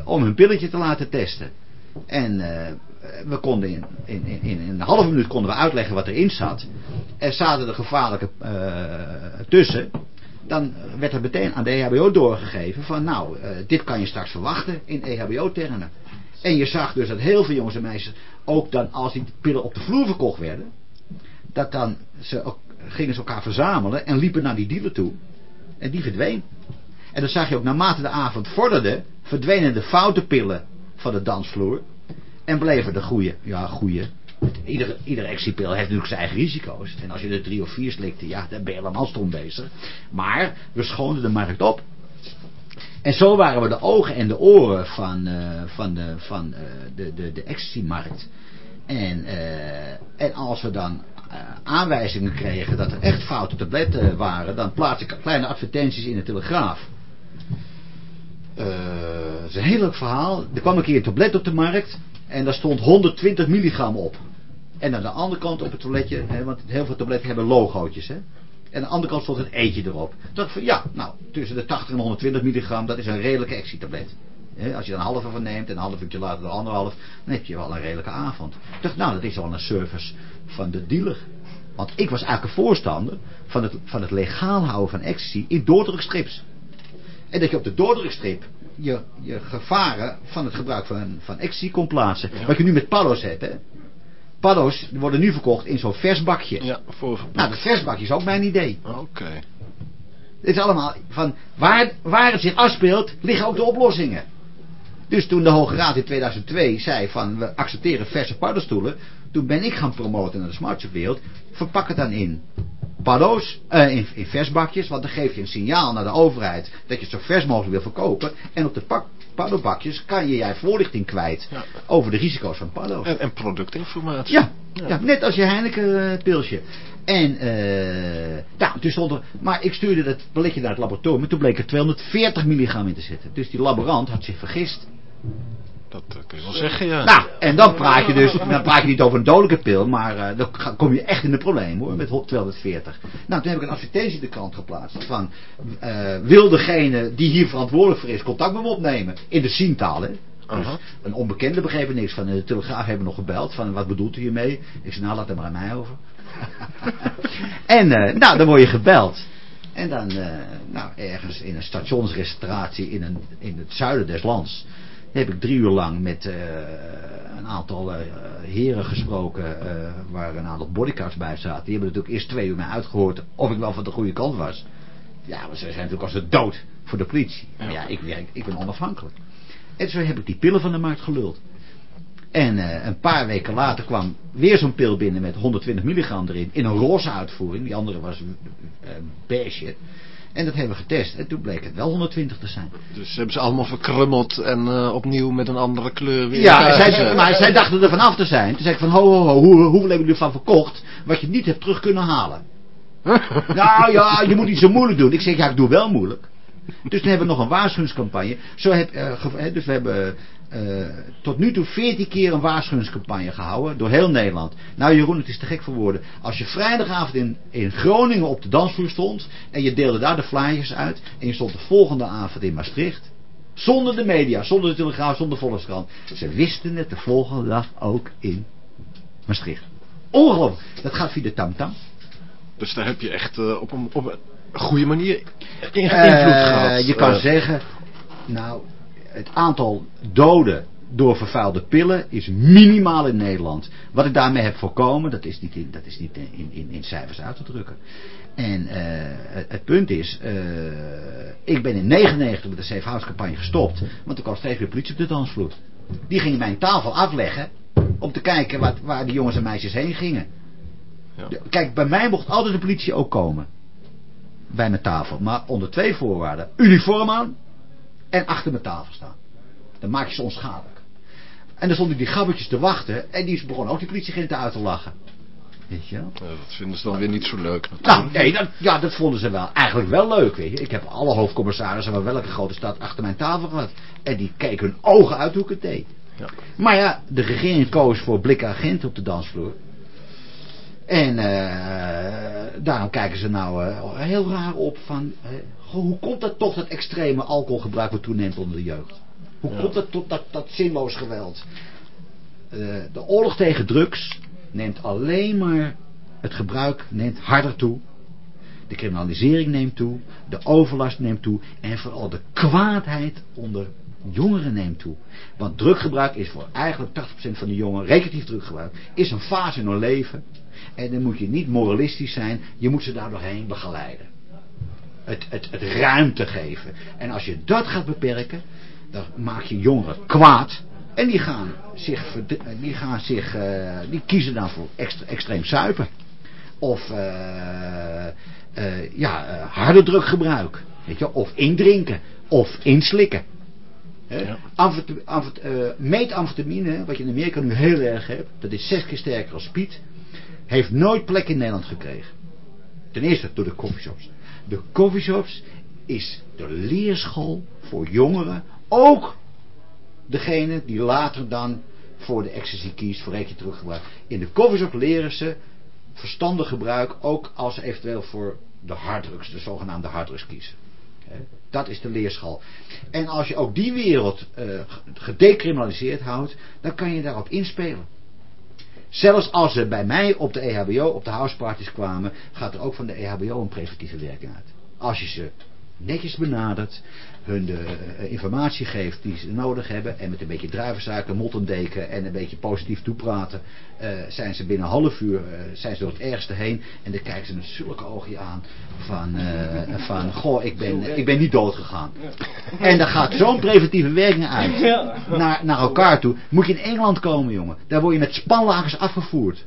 om hun pilletje te laten testen. En we konden in, in, in, in een halve minuut konden we uitleggen wat erin zat. Er zaten de gevaarlijke eh, tussen. Dan werd er meteen aan de EHBO doorgegeven van nou, eh, dit kan je straks verwachten in EHBO-termen. En je zag dus dat heel veel jongens en meisjes, ook dan als die pillen op de vloer verkocht werden, dat dan ze gingen ze elkaar verzamelen en liepen naar die dealer toe. En die verdween. En dan zag je ook naarmate de avond vorderde, verdwenen de foute pillen van de dansvloer. En bleven de goede, ja goede. Iedere, iedere heeft natuurlijk zijn eigen risico's. En als je er drie of vier slikte, ja, dan ben je helemaal stom bezig. Maar we schoonden de markt op. En zo waren we de ogen en de oren van, eh, van, de, van eh, de, de, de ecstasy-markt. En, eh, en als we dan aanwijzingen kregen dat er echt foute tabletten waren, dan plaats ik kleine advertenties in de Telegraaf. Het is een heel leuk verhaal. Er kwam een keer een tablet op de markt en daar stond 120 milligram op. En aan de andere kant op het tabletje, hè, want heel veel tabletten hebben logootjes, hè. En aan de andere kant stond een eetje erop. Dacht ik van ja, nou, tussen de 80 en 120 milligram, dat is een redelijke actietablet. Hè, als je er een halve van neemt en een half uurtje later de anderhalf, dan heb je wel een redelijke avond. Ik nou, dat is wel een service van de dealer. Want ik was eigenlijk een voorstander van het, van het legaal houden van ecstasy in doordrukstrips. En dat je op de doordrukstrip je, je gevaren van het gebruik van, van ecstasy kon plaatsen. Wat je nu met paddo's hebt, hè. Paddo's worden nu verkocht in zo'n vers bakje. Ja, voor. Nou, dat versbakje is ook mijn idee. Oké. Het is allemaal van waar, waar het zich afspeelt, liggen ook de oplossingen. Dus toen de Hoge Raad in 2002 zei van we accepteren verse paddenstoelen, toen ben ik gaan promoten naar de smartshopwereld. Verpak het dan in paddo's, eh, in, in versbakjes, want dan geef je een signaal naar de overheid dat je het zo vers mogelijk wil verkopen. En op de pak, paddobakjes kan je jij voorlichting kwijt Ja. over de risico's van paddo's. En, en productinformatie. Ja, Ja. ja. net als je Heineken eh. En, eh nou, toen stond er, maar ik stuurde dat balletje naar het laboratorium en toen bleek er 240 milligram in te zitten. Dus die laborant had zich vergist. Dat eh, kun je wel zeggen, ja. Nou, en dan praat je dus, dan praat je niet over een dodelijke pil, maar eh, dan kom je echt in de probleem hoor, met 240. Nou, toen heb ik een advertentie in de krant geplaatst van, eh, wil degene die hier verantwoordelijk voor is contact met me opnemen? In de Sientaal, hè. Dus een onbekende begreep er niks van. De Telegraaf hebben nog gebeld van, wat bedoelt u hiermee? Ik zei, nou, laat het maar aan mij over. *laughs* en, nou, dan word je gebeld. En dan, nou, ergens in een stationsrestauratie in, een, in het zuiden des lands. Heb ik drie uur lang met eh, een aantal eh, heren gesproken. eh, waar een aantal bodyguards bij zaten. Die hebben natuurlijk eerst twee uur mij uitgehoord of ik wel van de goede kant was. Ja, maar ze zijn natuurlijk als de dood voor de politie. Maar ja, ik, werk, ik ben onafhankelijk. En zo heb ik die pillen van de markt geluld. En een paar weken later kwam weer zo'n pil binnen met 120 milligram erin. In een roze uitvoering. Die andere was eh, beige. En dat hebben we getest. En toen bleek het wel 120 te zijn. Dus hebben ze allemaal verkrummeld en eh, opnieuw met een andere kleur weer Ja, zij, eh. maar zij dachten er vanaf te zijn. Toen zei ik van, ho, ho, ho, hoe, hoeveel hebben jullie ervan verkocht? Wat je niet hebt terug kunnen halen. *laughs* nou ja, je moet niet zo moeilijk doen. Ik zeg, ja, ik doe wel moeilijk. Dus toen hebben we nog een waarschuwingscampagne. Zo heb, hè, dus we hebben eh, tot nu toe 14 keer een waarschuwingscampagne gehouden. Door heel Nederland. Nou Jeroen, het is te gek voor woorden. Als je vrijdagavond in, in Groningen op de dansvloer stond. En je deelde daar de flyers uit. En je stond de volgende avond in Maastricht. Zonder de media, zonder de Telegraaf, zonder de Volkskrant. Ze wisten het de volgende dag ook in Maastricht. Ongelooflijk. Dat gaat via de tamtam. Dus daar heb je echt eh, op, een, op een goede manier in, invloed Eh, gehad. Je kan Eh, zeggen, nou, het aantal doden door vervuilde pillen is minimaal in Nederland. Wat ik daarmee heb voorkomen, dat is niet in, dat is niet in, in, in cijfers uit te drukken. En eh, het, punt is, eh, ik ben in 99 met de Safe House campagne gestopt, want er kwam steeds weer politie op de dansvloer. Die gingen mijn tafel afleggen om te kijken wat, waar die jongens en meisjes heen gingen. Ja. Kijk, bij mij mocht altijd de politie ook komen bij mijn tafel. Maar onder twee voorwaarden. Uniform aan en achter mijn tafel staan. Dan maak je ze onschadelijk. En dan stonden die gabbertjes te wachten. En die begonnen ook die politieagenten uit te lachen. Weet je wel? ja, dat vinden ze dan weer niet zo leuk. Nou, nee, dat, ja, dat vonden ze wel. Eigenlijk wel leuk, weet je. Ik heb alle hoofdcommissarissen van welke grote stad achter mijn tafel gehad. En die keken hun ogen uit hoe ik het deed. Ja. Maar ja, de regering koos voor blikken agenten op de dansvloer. En eh, daarom kijken ze nou eh, heel raar op van... eh, hoe komt dat toch dat extreme alcoholgebruik wat toeneemt onder de jeugd? Hoe komt dat tot dat, dat zinloos geweld? Eh, de oorlog tegen drugs neemt alleen maar... Het gebruik neemt harder toe. De criminalisering neemt toe. De overlast neemt toe. En vooral de kwaadheid onder jongeren neemt toe. Want druggebruik is voor eigenlijk 80% van de jongeren, recreatief druggebruik, is een fase in hun leven. En dan moet je niet moralistisch zijn, je moet ze daar doorheen begeleiden. Het, het, het ruimte geven. En als je dat gaat beperken, dan maak je jongeren kwaad. En die gaan zich, verd- die gaan zich, eh, die kiezen dan voor extre- extreem zuipen. Of eh, eh, ja, eh, harde druggebruik. Weet je, of indrinken. Of inslikken. Ja. Amfet- amfet- eh, metamfetamine, wat je in Amerika nu heel erg hebt, dat is zes keer sterker als speed, heeft nooit plek in Nederland gekregen. Ten eerste door de coffeeshops. De coffeeshops is de leerschool voor jongeren, ook degene die later dan voor de ecstasy kiest, voor reekje teruggebruik. In de coffeeshop leren ze verstandig gebruik, ook als ze eventueel voor de harddrugs, de zogenaamde harddrugs kiezen. Dat is de leerschool. En als je ook die wereld eh, gedecriminaliseerd houdt, dan kan je daarop inspelen. Zelfs als ze bij mij op de EHBO, op de houseparties kwamen, gaat er ook van de EHBO een preventieve werking uit. Als je ze netjes benadert, hun de eh, informatie geeft die ze nodig hebben en met een beetje druivensuiker, mottendeken en een beetje positief toepraten, eh, zijn ze binnen een half uur eh, zijn ze door het ergste heen en dan kijken ze met zulke oogje aan van, van goh, ik ben, ik ben niet dood gegaan. En dan gaat zo'n preventieve werking uit naar, naar elkaar toe. Moet je in Engeland komen, jongen. Daar word je met spanlagers afgevoerd.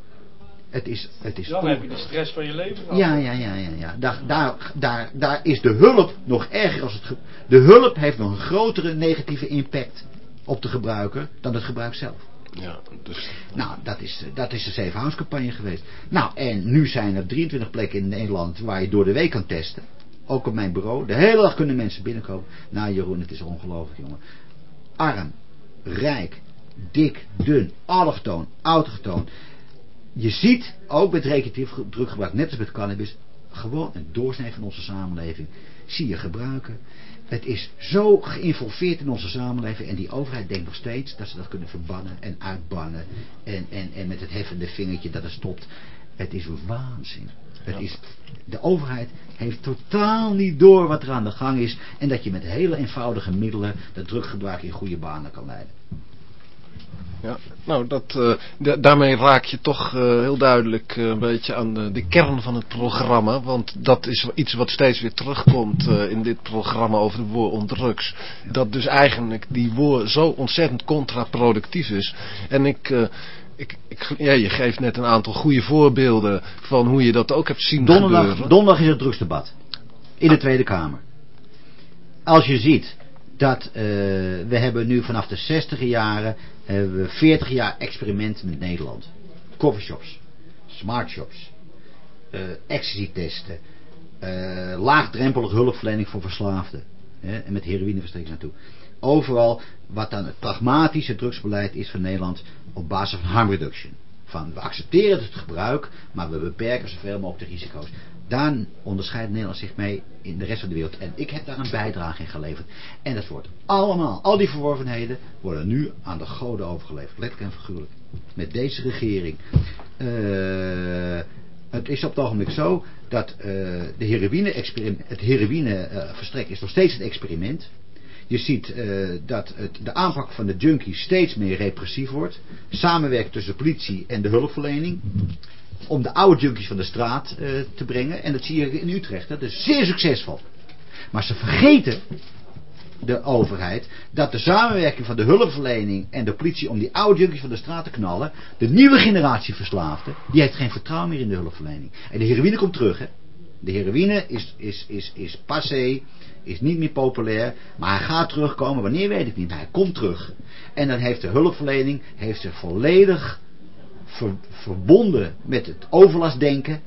Het is, het is Dan heb je de stress van je leven gehad. ja, ja, ja, ja. ja. Daar, daar, daar, daar is de hulp nog erger als het... ge- De hulp heeft nog een grotere negatieve impact op de gebruiker dan het gebruik zelf. Ja, dus Nou, dat is, eh, dat is de Safe House campagne geweest. Nou, en nu zijn er 23 plekken in Nederland waar je door de week kan testen. Ook op mijn bureau. De hele dag kunnen mensen binnenkomen. Nou, Jeroen, het is ongelooflijk, jongen. Arm, rijk, dik, dun, allochtoon, autochtoon. Je ziet, ook met recreatief ge- druggebruik, net als met cannabis, gewoon een doorsnee van onze samenleving. Zie je gebruiken. Het is zo geïnvolveerd in onze samenleving. En die overheid denkt nog steeds dat ze dat kunnen verbannen en uitbannen. En, en, en met het heffende vingertje dat het stopt. Het is waanzin. Het is, de overheid heeft totaal niet door wat er aan de gang is. En dat je met hele eenvoudige middelen dat druggebruik in goede banen kan leiden. Ja, nou, dat, eh, da- daarmee raak je toch eh, heel duidelijk eh, een beetje aan de, de kern van het programma. Want dat is iets wat steeds weer terugkomt in dit programma over de war on drugs. Dat dus eigenlijk die war zo ontzettend contraproductief is. En ik... ik, ik, ja, je geeft net een aantal goede voorbeelden van hoe je dat ook hebt zien Donderdag, gebeuren. donderdag is het drugsdebat. In de Tweede Kamer. Als je ziet dat we hebben nu vanaf de 60 jaren hebben we 40 jaar experiment met Nederland. Coffeeshops, smartshops, eh ecstasy testen, eh, laagdrempelige hulpverlening voor verslaafden. Hè, en met heroïneverstrekking naartoe. Overal wat dan het pragmatische drugsbeleid is van Nederland op basis van harm reduction. Van we accepteren het gebruik, maar we beperken zoveel mogelijk de risico's. Daar onderscheidt Nederland zich mee in de rest van de wereld. En ik heb daar een bijdrage in geleverd. En dat wordt allemaal, al die verworvenheden, worden nu aan de goden overgeleverd. Letterlijk en figuurlijk. Met deze regering. Eh, het is op het ogenblik zo dat eh, de heroïne het heroïne eh, is nog steeds een experiment. Je ziet dat het, de aanpak van de junkies steeds meer repressief wordt. Samenwerking tussen politie en de hulpverlening. Om de oude junkies van de straat eh, te brengen. En dat zie je in Utrecht. Dat is zeer succesvol. Maar ze vergeten, de overheid, dat de samenwerking van de hulpverlening en de politie om die oude junkies van de straat te knallen. De nieuwe generatie verslaafden, die heeft geen vertrouwen meer in de hulpverlening. En de heroïne komt terug, hè. De heroïne is, is, is, is passé, is niet meer populair, maar hij gaat terugkomen. Wanneer weet ik niet, maar hij komt terug. En dan heeft de hulpverlening heeft zich volledig ver- verbonden met het overlastdenken.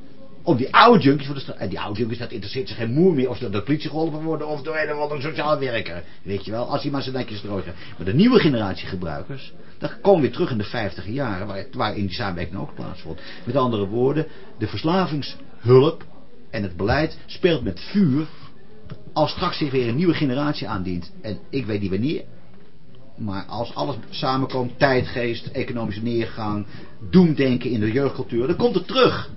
Om die oude junkies straat. En die oude junkies, dat interesseert zich geen moer meer. Of ze door de politie geholpen worden of door een of andere sociaal werker. Weet je wel, als hij maar zijn netjes droog heeft. Maar de nieuwe generatie gebruikers. Dan komen we weer terug in de 50 jaren. Waar, waarin die samenwerking ook plaatsvond. Met andere woorden, de verslavingshulp en het beleid speelt met vuur. Als straks zich weer een nieuwe generatie aandient. En ik weet niet wanneer. Maar als alles samenkomt, tijdgeest, economische neergang, doemdenken in de jeugdcultuur, dan komt het terug.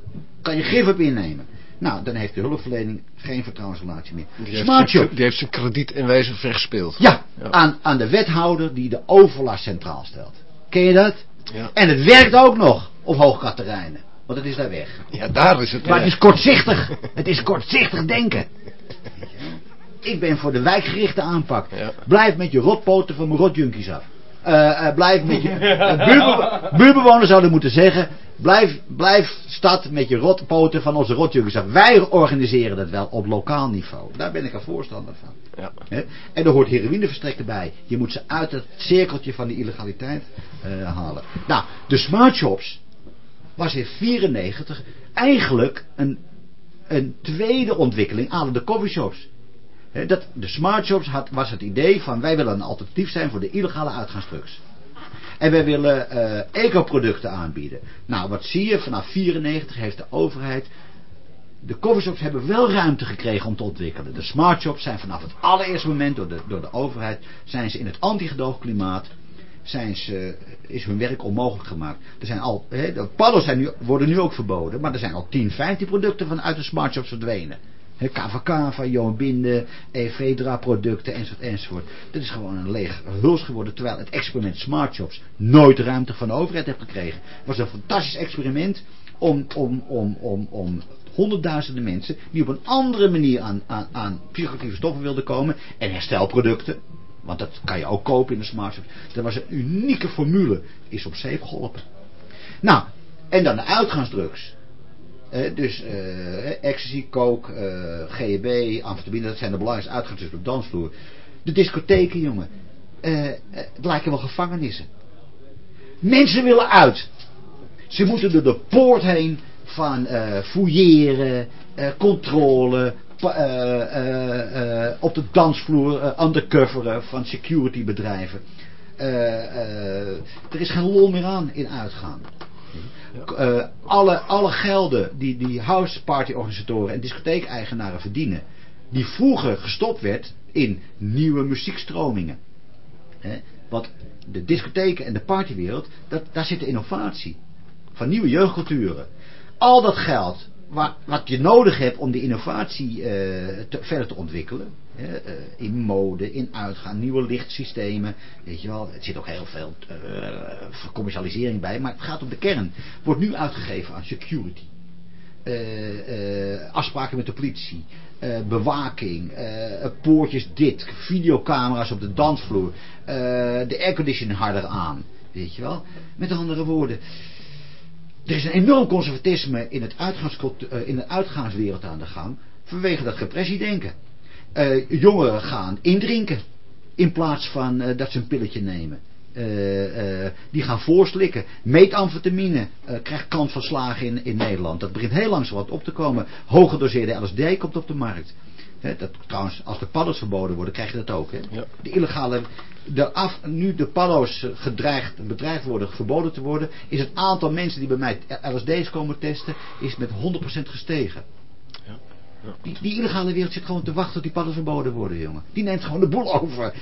Kan je grip op innemen. Nou, dan heeft de hulpverlening geen vertrouwensrelatie meer. Die heeft, zijn, die heeft zijn krediet in wezen verspeeld. Ja, Ja. Aan, aan de wethouder die de overlast centraal stelt. Ken je dat? Ja. En het werkt ook nog op Hoogkaterijnen. Want het is daar weg. Ja, daar is het. Maar het is kortzichtig. Het is kortzichtig denken. *laughs* Ik ben voor de wijkgerichte aanpak. Ja. Blijf met je rotpoten van mijn rotjunkies af. Eh, blijf met je... *laughs* eh, buurbewo- buurtbewoners zouden moeten zeggen... Blijf, blijf stad met je rotpoten van onze rotjunkies af. Wij organiseren dat wel op lokaal niveau. Daar ben ik een voorstander van. Ja. En er hoort heroïneverstrek erbij. Je moet ze uit het cirkeltje van die illegaliteit halen. Nou, de smart shops was in 94 eigenlijk een, een tweede ontwikkeling aan de coffeeshops. Dat, de smart shops had, was het idee van wij willen een alternatief zijn voor de illegale uitgaansdrugs. En wij willen eh ecoproducten aanbieden. Nou, wat zie je? Vanaf 94 heeft de overheid de coffeeshops hebben wel ruimte gekregen om te ontwikkelen. De smart shops zijn vanaf het allereerste moment door de, door de overheid... zijn ze in het antigedoogklimaat... Zijn ze, is hun werk onmogelijk gemaakt. Er zijn al, hè, de paddo's zijn nu, worden nu ook verboden... maar er zijn al 10, 15 producten vanuit de smart shops verdwenen. Van Johan Binden, Evedra producten enzovoort enzovoort. Dit is gewoon een leeg huls geworden... terwijl het experiment smart shops nooit ruimte van de overheid heeft gekregen. Het was een fantastisch experiment om, om, om, om, om honderdduizenden mensen die op een andere manier aan, aan, aan stoffen wilden komen en herstelproducten. Want dat kan je ook kopen in de smart shop. Dat was een unieke formule. Is op zeep geholpen. Nou, En dan de uitgaansdrugs. Eh, dus eh, ecstasy, coke, eh GHB, amfetamine, dat zijn de belangrijkste uitgaansdrugs op de dansvloer. De discotheken, jongen. Eh, eh, het lijken wel gevangenissen. Mensen willen uit. Ze moeten door de poort heen van fouilleren, controle, op de dansvloer undercoveren van securitybedrijven. Er is geen lol meer aan in uitgaan. Eh, alle, alle gelden die die house party organisatoren en discotheekeigenaren verdienen, die vroeger gestopt werd in nieuwe muziekstromingen. Hè? Want de discotheken en de partywereld, dat, daar zit de innovatie. Van nieuwe jeugdculturen. Al dat geld wat, wat je nodig hebt om die innovatie eh, verder te ontwikkelen. Eh, in mode, in uitgaan, nieuwe lichtsystemen. Weet je wel, er zit ook heel veel eh, commercialisering bij. Maar het gaat om de kern. Wordt nu uitgegeven aan security. Afspraken met de politie, bewaking, poortjes dit, videocamera's op de dansvloer, de airconditioning harder aan, weet je wel. Met andere woorden, er is een enorm conservatisme in, het eh, in de uitgaanswereld aan de gang, vanwege dat repressiedenken. Eh jongeren gaan indrinken, in plaats van eh, dat ze een pilletje nemen. Die gaan voorslikken. Metamfetamine krijgt kans van slagen in, in Nederland. Dat begint heel langzaam wat op te komen. Hooggedoseerde LSD komt op de markt. Dat, trouwens, als de paddo's verboden worden, krijg je dat ook. Hè? Ja. De illegale, de af, nu de paddo's eh, gedreigd, bedreigd worden, verboden te worden, is het aantal mensen die bij mij LSD's komen testen, is met 100% gestegen. Die, die illegale wereld zit gewoon te wachten tot die padden verboden worden, jongen. Die neemt gewoon de boel over.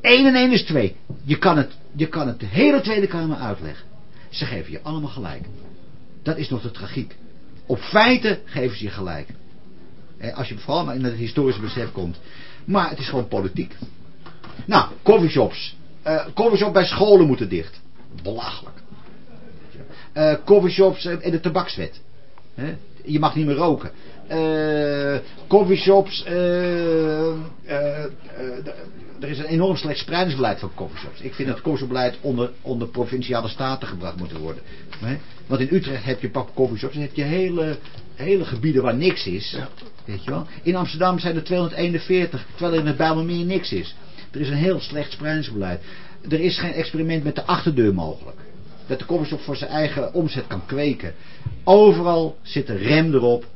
1 en 1 is 2. Je kan het, je kan het de hele Tweede Kamer uitleggen. Ze geven je allemaal gelijk. Dat is nog de tragiek. Op feiten geven ze je gelijk. Eh, Als je vooral maar in het historische besef komt. Maar het is gewoon politiek. Nou, coffeeshops. Eh coffeeshops bij scholen moeten dicht. Belachelijk. Eh coffeeshops in de tabakswet. Je mag niet meer roken. Eh coffeeshops. er is een enorm slecht spreidingsbeleid van coffeeshops. Ik vind dat coffeeshopbeleid onder, onder provinciale staten gebracht moet worden. Want in Utrecht heb je pak coffeeshops. Dan heb je hele, hele gebieden waar niks is. Weet je wel? In Amsterdam zijn er 241. Terwijl in het Bijlmermeer niks is. Er is een heel slecht spreidingsbeleid. Er is geen experiment met de achterdeur mogelijk. Dat de coffeeshop voor zijn eigen omzet kan kweken. Overal zit een rem erop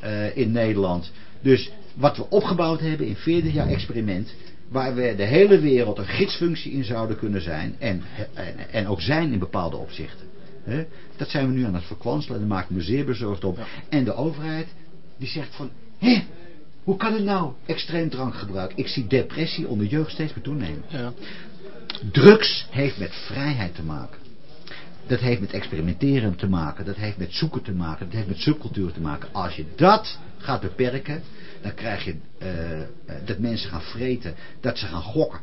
eh, in Nederland. Dus wat we opgebouwd hebben in 40 jaar experiment. Waar we de hele wereld een gidsfunctie in zouden kunnen zijn. En, en, en ook zijn in bepaalde opzichten. Hè? Dat zijn we nu aan het verkwanselen. En daar maak ik me zeer bezorgd op. En de overheid die zegt van... Hé, hoe kan het nou? Extreem drankgebruik. Ik zie depressie onder jeugd steeds meer toenemen. Ja. Drugs heeft met vrijheid te maken. Dat heeft met experimenteren te maken. Dat heeft met zoeken te maken. Dat heeft met subcultuur te maken. Als je dat gaat beperken, dan krijg je eh, eh, dat mensen gaan vreten, dat ze gaan gokken.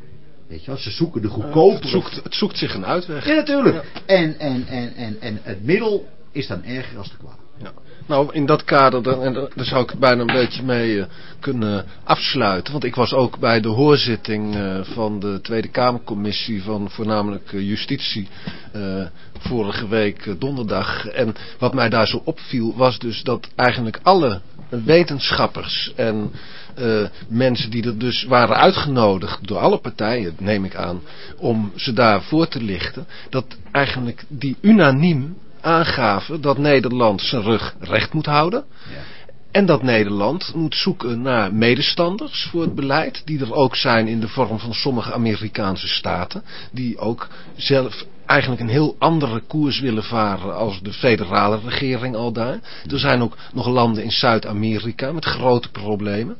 Weet je wel, ze zoeken de goedkope. Het zoekt, het zoekt zich een uitweg. Ja, natuurlijk. En, en, en, en, en het middel is dan erger als de kwaad. Ja. Nou, in dat kader, dan, en daar zou ik bijna een beetje mee eh, kunnen afsluiten. Want ik was ook bij de hoorzitting eh, van de Tweede Kamercommissie van voornamelijk eh, justitie eh, vorige week eh, donderdag. En wat mij daar zo opviel was dus dat eigenlijk alle wetenschappers en eh, mensen die er dus waren uitgenodigd door alle partijen, neem ik aan, om ze daar voor te lichten, dat eigenlijk die unaniem aangaven dat Nederland zijn rug recht moet houden. Ja. En dat Nederland moet zoeken naar medestanders voor het beleid, die er ook zijn in de vorm van sommige Amerikaanse staten, die ook zelf eigenlijk een heel andere koers willen varen als de federale regering al daar. Er zijn ook nog landen in Zuid-Amerika met grote problemen.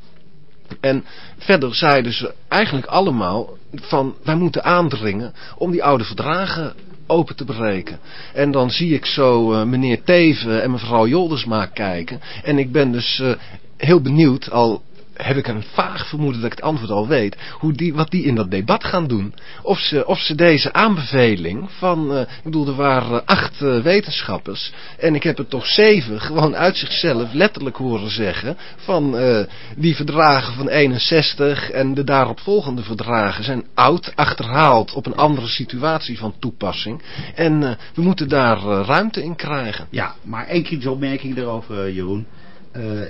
En verder zeiden ze eigenlijk allemaal van wij moeten aandringen om die oude verdragen open te breken. En dan zie ik zo eh, meneer Teven en mevrouw Joldersma kijken. En ik ben dus eh, heel benieuwd al heb ik een vaag vermoeden dat ik het antwoord al weet. Hoe die, wat die in dat debat gaan doen. Of ze, of ze deze aanbeveling van, uh, ik bedoel er waren acht uh, wetenschappers. En ik heb er toch zeven gewoon uit zichzelf letterlijk horen zeggen. Van uh, die verdragen van 61 en de daaropvolgende verdragen zijn oud, achterhaald op een andere situatie van toepassing. En we moeten daar ruimte in krijgen. Ja, maar één kritische opmerking daarover Jeroen.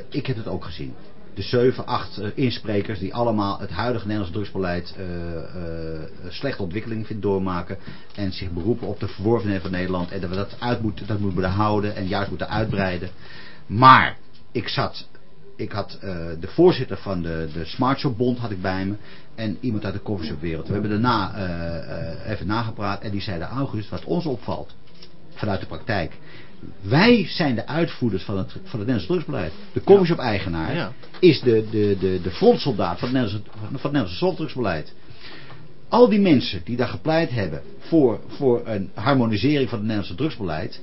ik heb het ook gezien de 7, 8 uh, insprekers die allemaal het huidige Nederlands drugsbeleid uh, uh, slechte ontwikkeling vindt doormaken. En zich beroepen op de verworvenheid van Nederland. En dat we dat uit moeten, dat moeten houden en juist moeten uitbreiden. Maar ik zat, ik had de voorzitter van de, de Smart Shop Bond had ik bij me. En iemand uit de coffeeshopwereld. We hebben daarna even nagepraat en die zeiden August, wat ons opvalt vanuit de praktijk wij zijn de uitvoerders van het, van het Nederlandse drugsbeleid. De coffeeshop-eigenaar ja. is de, de, de, de frontsoldaat van het Nederlandse, van het Nederlandse softdrugsbeleid. Al die mensen die daar gepleit hebben voor, voor een harmonisering van het Nederlandse drugsbeleid,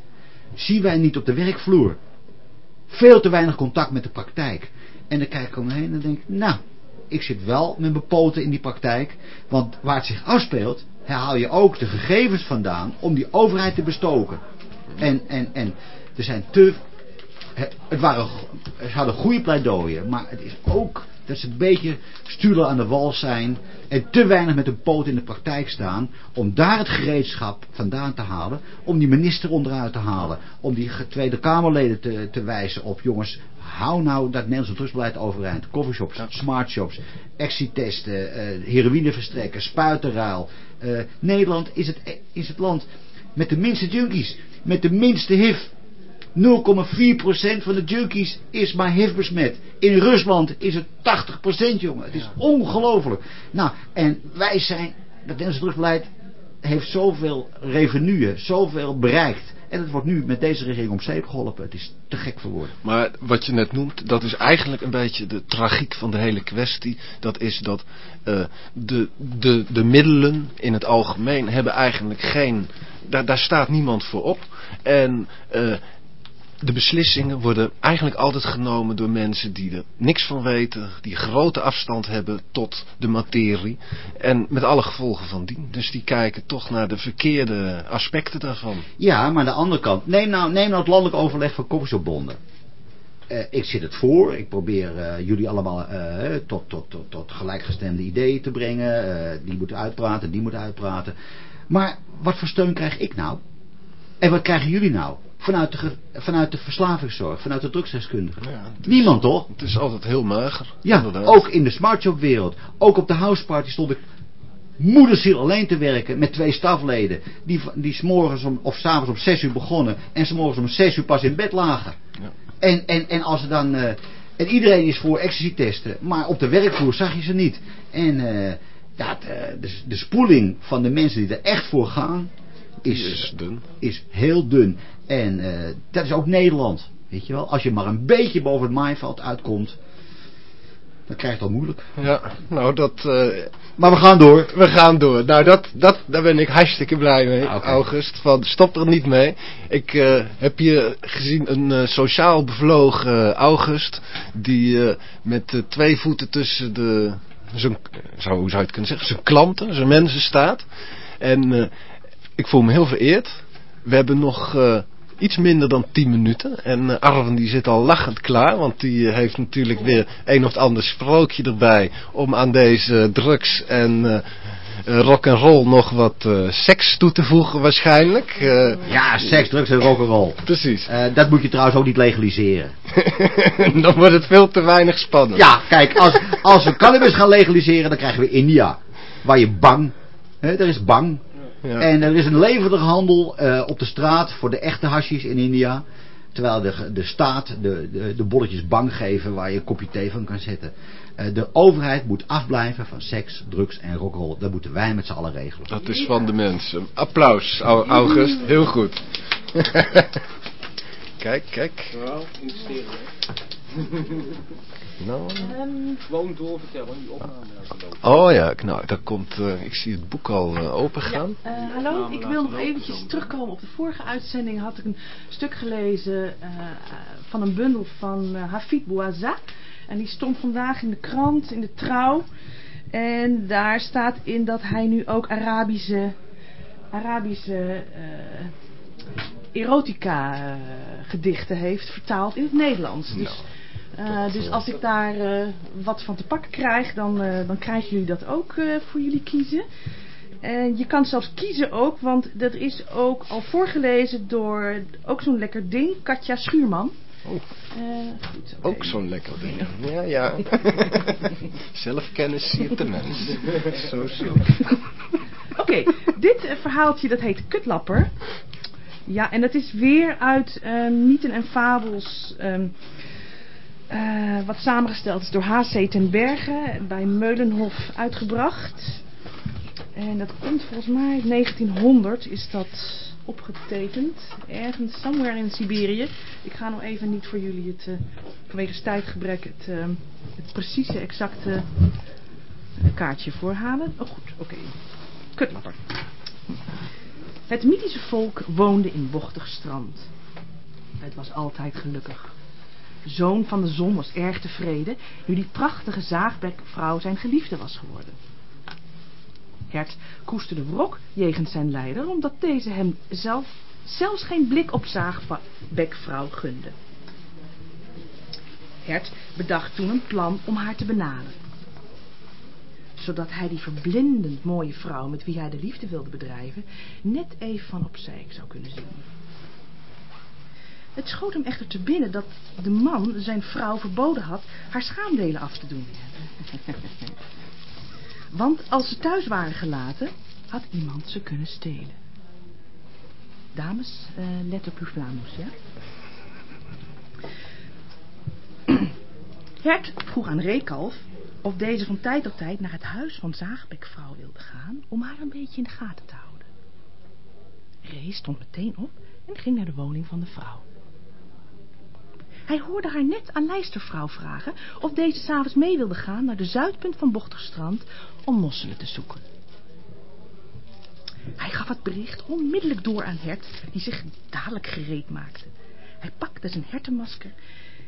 zien wij niet op de werkvloer. Veel te weinig contact met de praktijk. En dan kijk ik omheen en denk ik, nou, ik zit wel met mijn poten in die praktijk. Want waar het zich afspeelt, haal je ook de gegevens vandaan om die overheid te bestoken. En, en, en er zijn te... Het, waren, het hadden goede pleidooien, maar het is ook dat ze een beetje stuurder aan de wal zijn en te weinig met een poot in de praktijk staan om daar het gereedschap vandaan te halen, om die minister onderuit te halen, om die Tweede Kamerleden te, te wijzen op jongens, hou nou dat Nederlandse drugsbeleid overeind, coffeeshops, smartshops, exitesten, uh, heroïneverstrekken, spuitenruil. Uh, Nederland is het, is het land met de minste junkies met de minste HIV. 0,4% van de junkies is maar HIV besmet. In Rusland is het 80% jongen. Het is ongelooflijk. Nou, en wij zijn, het Nederlandse drugsbeleid heeft zoveel revenue, zoveel bereikt. En het wordt nu met deze regering om zeep geholpen. Het is te gek voor woorden. Maar wat je net noemt, dat is eigenlijk een beetje de tragiek van de hele kwestie. Dat is dat uh, de, de, de middelen in het algemeen hebben eigenlijk geen... Daar, daar staat niemand voor op. En uh, de beslissingen worden eigenlijk altijd genomen door mensen die er niks van weten, die grote afstand hebben tot de materie en met alle gevolgen van dien. Dus die kijken toch naar de verkeerde aspecten daarvan. Ja, maar aan de andere kant, neem nou, neem nou het landelijk overleg van koffieshopbonden. Uh, ik zit het voor, ik probeer uh, jullie allemaal tot, tot, tot gelijkgestemde ideeën te brengen. die moeten uitpraten, die moeten uitpraten. Maar wat voor steun krijg ik nou? En wat krijgen jullie nou? Vanuit de, vanuit de verslavingszorg, vanuit de drugsdeskundigen. Ja, Niemand toch? Het is altijd heel mager. Ja, inderdaad. ook in de smartshop wereld. Ook op de houseparty stond ik moederziel alleen te werken met twee stafleden. Die, die s'morgens om, of s'avonds om zes uur begonnen. En s'morgens om zes uur pas in bed lagen. Ja. En, en, en als ze dan... Uh, en iedereen is voor ecstasy testen. Maar op de werkvloer zag je ze niet. En uh, ja, de, de, de spoeling van de mensen die er echt voor gaan is, is, dun. is heel dun. En uh, dat is ook Nederland. Weet je wel, als je maar een beetje boven het maaiveld uitkomt, dan krijg je het al moeilijk. Ja, nou dat... Uh, maar we gaan door. We gaan door. Nou, dat, dat, daar ben ik hartstikke blij mee, ah, okay. August. Van, stop er niet mee. Ik uh, heb hier gezien een uh, sociaal bevlogen August, die met twee voeten tussen de... Zou, hoe zou je het kunnen zeggen? Zijn klanten, zijn mensen staat. En ik voel me heel vereerd. We hebben nog uh, iets minder dan 10 minuten. En uh, die zit al lachend klaar. Want die uh, heeft natuurlijk weer een of ander sprookje erbij. Om aan deze drugs en rock and roll nog wat seks toe te voegen waarschijnlijk. ja, seks, drugs en rock and roll. Precies. dat moet je trouwens ook niet legaliseren. *laughs* dan wordt het veel te weinig spannend. Ja, kijk, als, als we cannabis gaan legaliseren, dan krijgen we India. Waar je bang, hè, er is bang ja. En er is een levendige handel uh, op de straat voor de echte hashis in India. Terwijl de, de staat de, de, de, bolletjes bang geven waar je een kopje thee van kan zetten. Uh, de overheid moet afblijven van seks, drugs en rock'n'roll. Dat moeten wij met z'n allen regelen. Dat is van de mensen. Applaus, August. Heel goed. *laughs* kijk, kijk. Wel, investeren. *laughs* Nou. Um, gewoon doorvertellen, die opname. Oh ja, nou, daar komt, uh, ik zie het boek al uh, open gaan. Ja, uh, hallo, ik wil nog eventjes terugkomen op de vorige uitzending. Had ik een stuk gelezen van een bundel van Hafid Bouaza. En die stond vandaag in de krant, in de trouw. En daar staat in dat hij nu ook Arabische, Arabische eh, erotica eh, gedichten heeft vertaald in het Nederlands. Dus, eh, dus als ik daar eh, wat van te pakken krijg, dan, eh, dan krijgen jullie dat ook eh, voor jullie kiezen. En je kan zelfs kiezen ook, want dat is ook al voorgelezen door ook zo'n lekker ding, Katja Schuurman. Oh. Eh, goed. Ook zo'n lekker ding. Ja, ja. *laughs* Zelfkennis siert de mens. Zo, zo. *laughs* Oké, dit eh, verhaaltje dat heet Kutlapper. Ja, en dat is weer uit eh, Mythen en Fabels... ehm, eh, wat samengesteld is door H.C. ten Berge bij Meulenhof uitgebracht. En dat komt volgens mij uit 1900 is dat opgetekend. Ergens, somewhere in Siberië. Ik ga nog even niet voor jullie het, eh, vanwege tijdgebrek, het, eh, het precieze, exacte kaartje voorhalen. Oh goed, oké. Kutlapper. Het mythische volk woonde in bochtig strand. Het was altijd gelukkig. Zoon van de zon was erg tevreden, nu die prachtige zaagbekvrouw zijn geliefde was geworden. Hert koesterde wrok jegens zijn leider, omdat deze hem zelf zelfs geen blik op zaagbekvrouw gunde. Hert bedacht toen een plan om haar te benaderen. Zodat hij die verblindend mooie vrouw met wie hij de liefde wilde bedrijven, net even van opzij zou kunnen zien. Het schoot hem echter te binnen dat de man zijn vrouw verboden had haar schaamdelen af te doen. *laughs* Want als ze thuis waren gelaten, had iemand ze kunnen stelen. Dames, eh, let op uw Vlaams, ja? *clears throat* Hert vroeg aan Reekalf of deze van tijd tot tijd naar het huis van Zaagbekvrouw wilde gaan om haar een beetje in de gaten te houden. Ree stond meteen op en ging naar de woning van de vrouw. Hij hoorde haar net aan lijstervrouw vragen of deze s'avonds mee wilde gaan naar de zuidpunt van Bochtigstrand om mosselen te zoeken. Hij gaf het bericht onmiddellijk door aan Hert, die zich dadelijk gereed maakte. Hij pakte zijn hertenmasker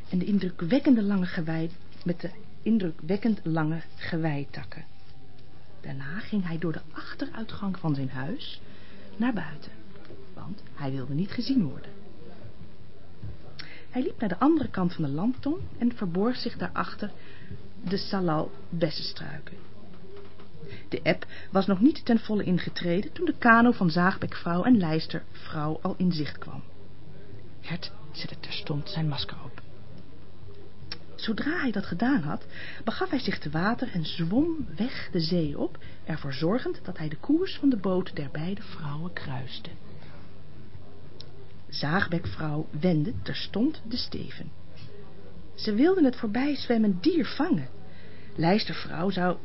en de indrukwekkende lange gewei met de indrukwekkend lange geweitakken. Daarna ging hij door de achteruitgang van zijn huis naar buiten, want hij wilde niet gezien worden. Hij liep naar de andere kant van de landtong en verborg zich daarachter de salal bessenstruiken. De eb was nog niet ten volle ingetreden toen de kano van Zaagbekvrouw en Lijstervrouw al in zicht kwam. Hert zette terstond zijn masker op. Zodra hij dat gedaan had, begaf hij zich te water en zwom weg de zee op, ervoor zorgend dat hij de koers van de boot der beide vrouwen kruiste. Zaagbekvrouw wendde terstond de steven. Ze wilden het voorbijzwemmend dier vangen. Lijstervrouw zou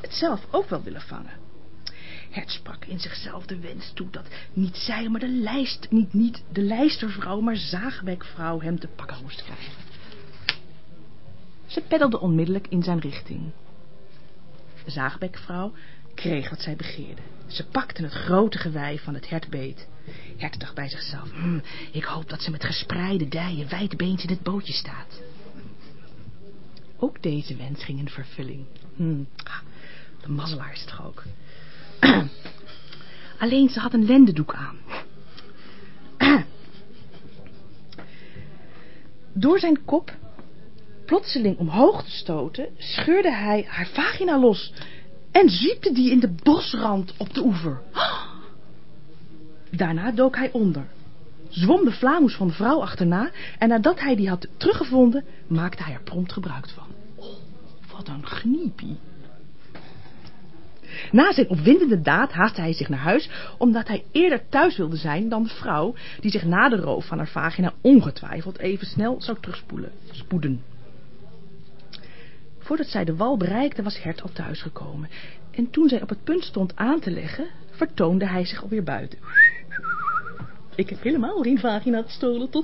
het zelf ook wel willen vangen. Hert sprak in zichzelf de wens toe dat niet zij, maar de lijst, niet, niet de lijstervrouw, maar Zaagbekvrouw hem te pakken moest krijgen. Ze peddelde onmiddellijk in zijn richting. Zaagbekvrouw kreeg wat zij begeerde. Ze pakte het grote gewei van het hert beet. Hert dacht bij zichzelf, hm, ik hoop dat ze met gespreide dijen wijdbeens in het bootje staat. Ook deze wens ging in vervulling. Hm, de mazzelaar is het ook. *clears throat* Alleen ze had een lendendoek aan. *clears throat* Door zijn kop plotseling omhoog te stoten, scheurde hij haar vagina los en zwiepte die in de bosrand op de oever. Daarna dook hij onder, zwom de Vlamus van de vrouw achterna en nadat hij die had teruggevonden, maakte hij er prompt gebruik van. Oh, wat een gniepie. Na zijn opwindende daad haastte hij zich naar huis, omdat hij eerder thuis wilde zijn dan de vrouw, die zich na de roof van haar vagina ongetwijfeld even snel zou terugspoelen, spoeden. Voordat zij de wal bereikte, was Hert al thuisgekomen. En toen zij op het punt stond aan te leggen, vertoonde hij zich alweer buiten. Ik heb helemaal geen vagina gestolen. *clears throat*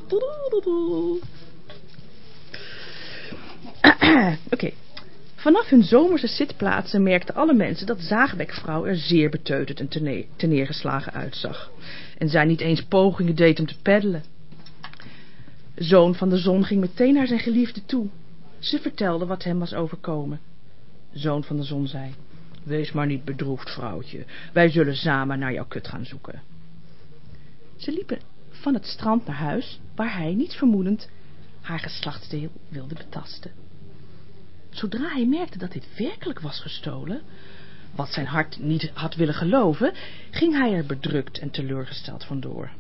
Oké. Vanaf hun zomerse zitplaatsen merkten alle mensen dat Zaagbekvrouw er zeer beteuterd en tene- teneergeslagen uitzag. En zij niet eens pogingen deed om te peddelen. Zoon van de zon ging meteen naar zijn geliefde toe. Ze vertelde wat hem was overkomen. Zoon van de zon zei, wees maar niet bedroefd, vrouwtje. Wij zullen samen naar jouw kut gaan zoeken. Ze liepen van het strand naar huis, waar hij, niets vermoedend, haar geslachtsdeel wilde betasten. Zodra hij merkte dat dit werkelijk was gestolen, wat zijn hart niet had willen geloven, ging hij er bedrukt en teleurgesteld vandoor.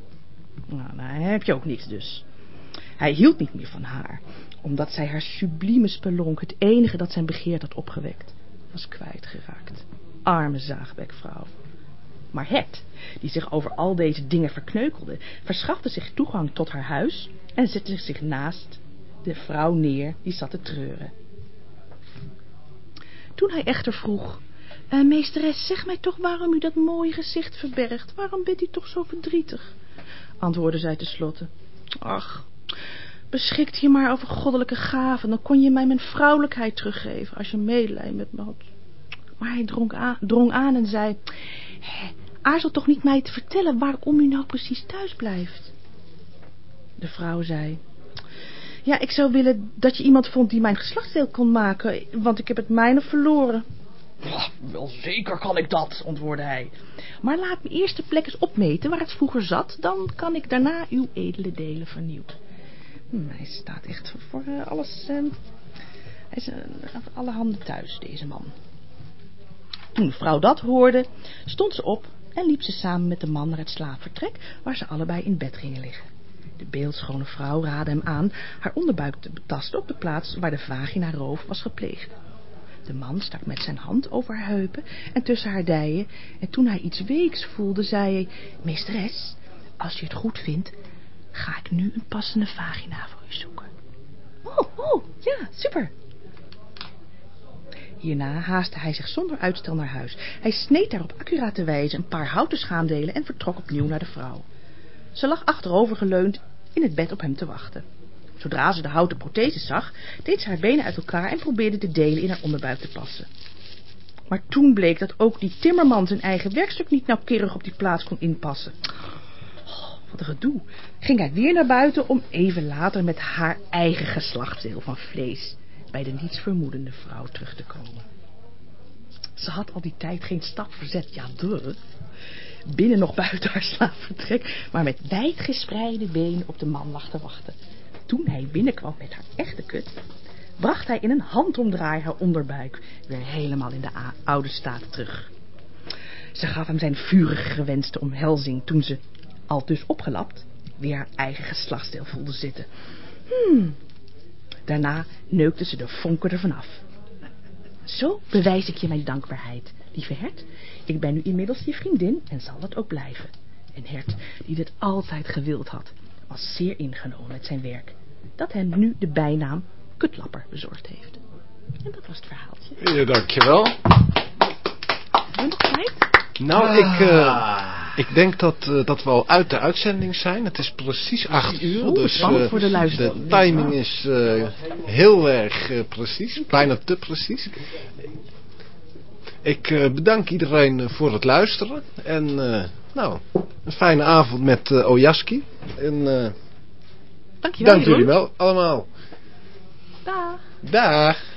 Nou, nou heb je ook niks dus. Hij hield niet meer van haar, omdat zij haar sublieme spelonk, het enige dat zijn begeerd had opgewekt, was kwijtgeraakt. Arme zaagbekvrouw. Maar het, die zich over al deze dingen verkneukelde, verschafte zich toegang tot haar huis en zette zich naast de vrouw neer die zat te treuren. Toen hij echter vroeg, uh, meesteres, zeg mij toch waarom u dat mooie gezicht verbergt. Waarom bent u toch zo verdrietig? Antwoordde zij tenslotte. Ach, beschikt je maar over goddelijke gaven, dan kon je mij mijn vrouwelijkheid teruggeven als je medelijden met me had. Maar hij drong aan, drong aan en zei, aarzel toch niet mij te vertellen waarom u nou precies thuis blijft. De vrouw zei, ja, ik zou willen dat je iemand vond die mijn geslachtsdeel kon maken, want ik heb het mijne verloren. wel zeker kan ik dat, antwoordde hij. Maar laat me eerst de plek eens opmeten waar het vroeger zat, dan kan ik daarna uw edele delen vernieuwen. Hij staat echt voor uh, alles, uh, hij is uh, alle handen thuis, deze man. Toen de vrouw dat hoorde, stond ze op en liep ze samen met de man naar het slaapvertrek, waar ze allebei in bed gingen liggen. De beeldschone vrouw raadde hem aan haar onderbuik te betasten op de plaats waar de vagina-roof was gepleegd. De man stak met zijn hand over haar heupen en tussen haar dijen, en toen hij iets weeks voelde, zei hij, meesteres, als je het goed vindt, ga ik nu een passende vagina voor u zoeken. Oh, oh, ja, super. Hierna haastte hij zich zonder uitstel naar huis. Hij sneed daar op accurate wijze een paar houten schaamdelen en vertrok opnieuw naar de vrouw. Ze lag achterovergeleund in het bed op hem te wachten. Zodra ze de houten protheses zag, deed ze haar benen uit elkaar en probeerde de delen in haar onderbuik te passen. Maar toen bleek dat ook die timmerman zijn eigen werkstuk niet nauwkeurig op die plaats kon inpassen. Wat gedoe. Ging hij weer naar buiten om even later met haar eigen geslachtsdeel van vlees bij de nietsvermoedende vrouw terug te komen. Ze had al die tijd geen stap verzet, ja duh. Binnen nog buiten haar slaapvertrek, maar met wijd gespreide benen op de man lag te wachten. Toen hij binnenkwam met haar echte kut, bracht hij in een handomdraai haar onderbuik weer helemaal in de oude staat terug. Ze gaf hem zijn vurig gewenste omhelzing toen ze, al dus opgelapt, weer haar eigen geslachtsdeel voelde zitten. Hmm. Daarna neukte ze de vonken ervan af. Zo bewijs ik je mijn dankbaarheid, lieve hert. Ik ben nu inmiddels je vriendin en zal dat ook blijven. Een hert die dit altijd gewild had, was zeer ingenomen met zijn werk, dat hem nu de bijnaam Kutlapper bezorgd heeft. En dat was het verhaaltje. Ja, dankjewel. Ben je nog tijd? Nou, ik, uh, ik denk dat, uh, dat we al uit de uitzending zijn. Het is precies acht uur. Dus uh, voor de luisteraar. de timing is heel erg precies. Bijna te precies. Ik bedank iedereen voor het luisteren. En nou, een fijne avond met Ojaski. En Dankjewel, dank jullie wel allemaal. Dag. Dag.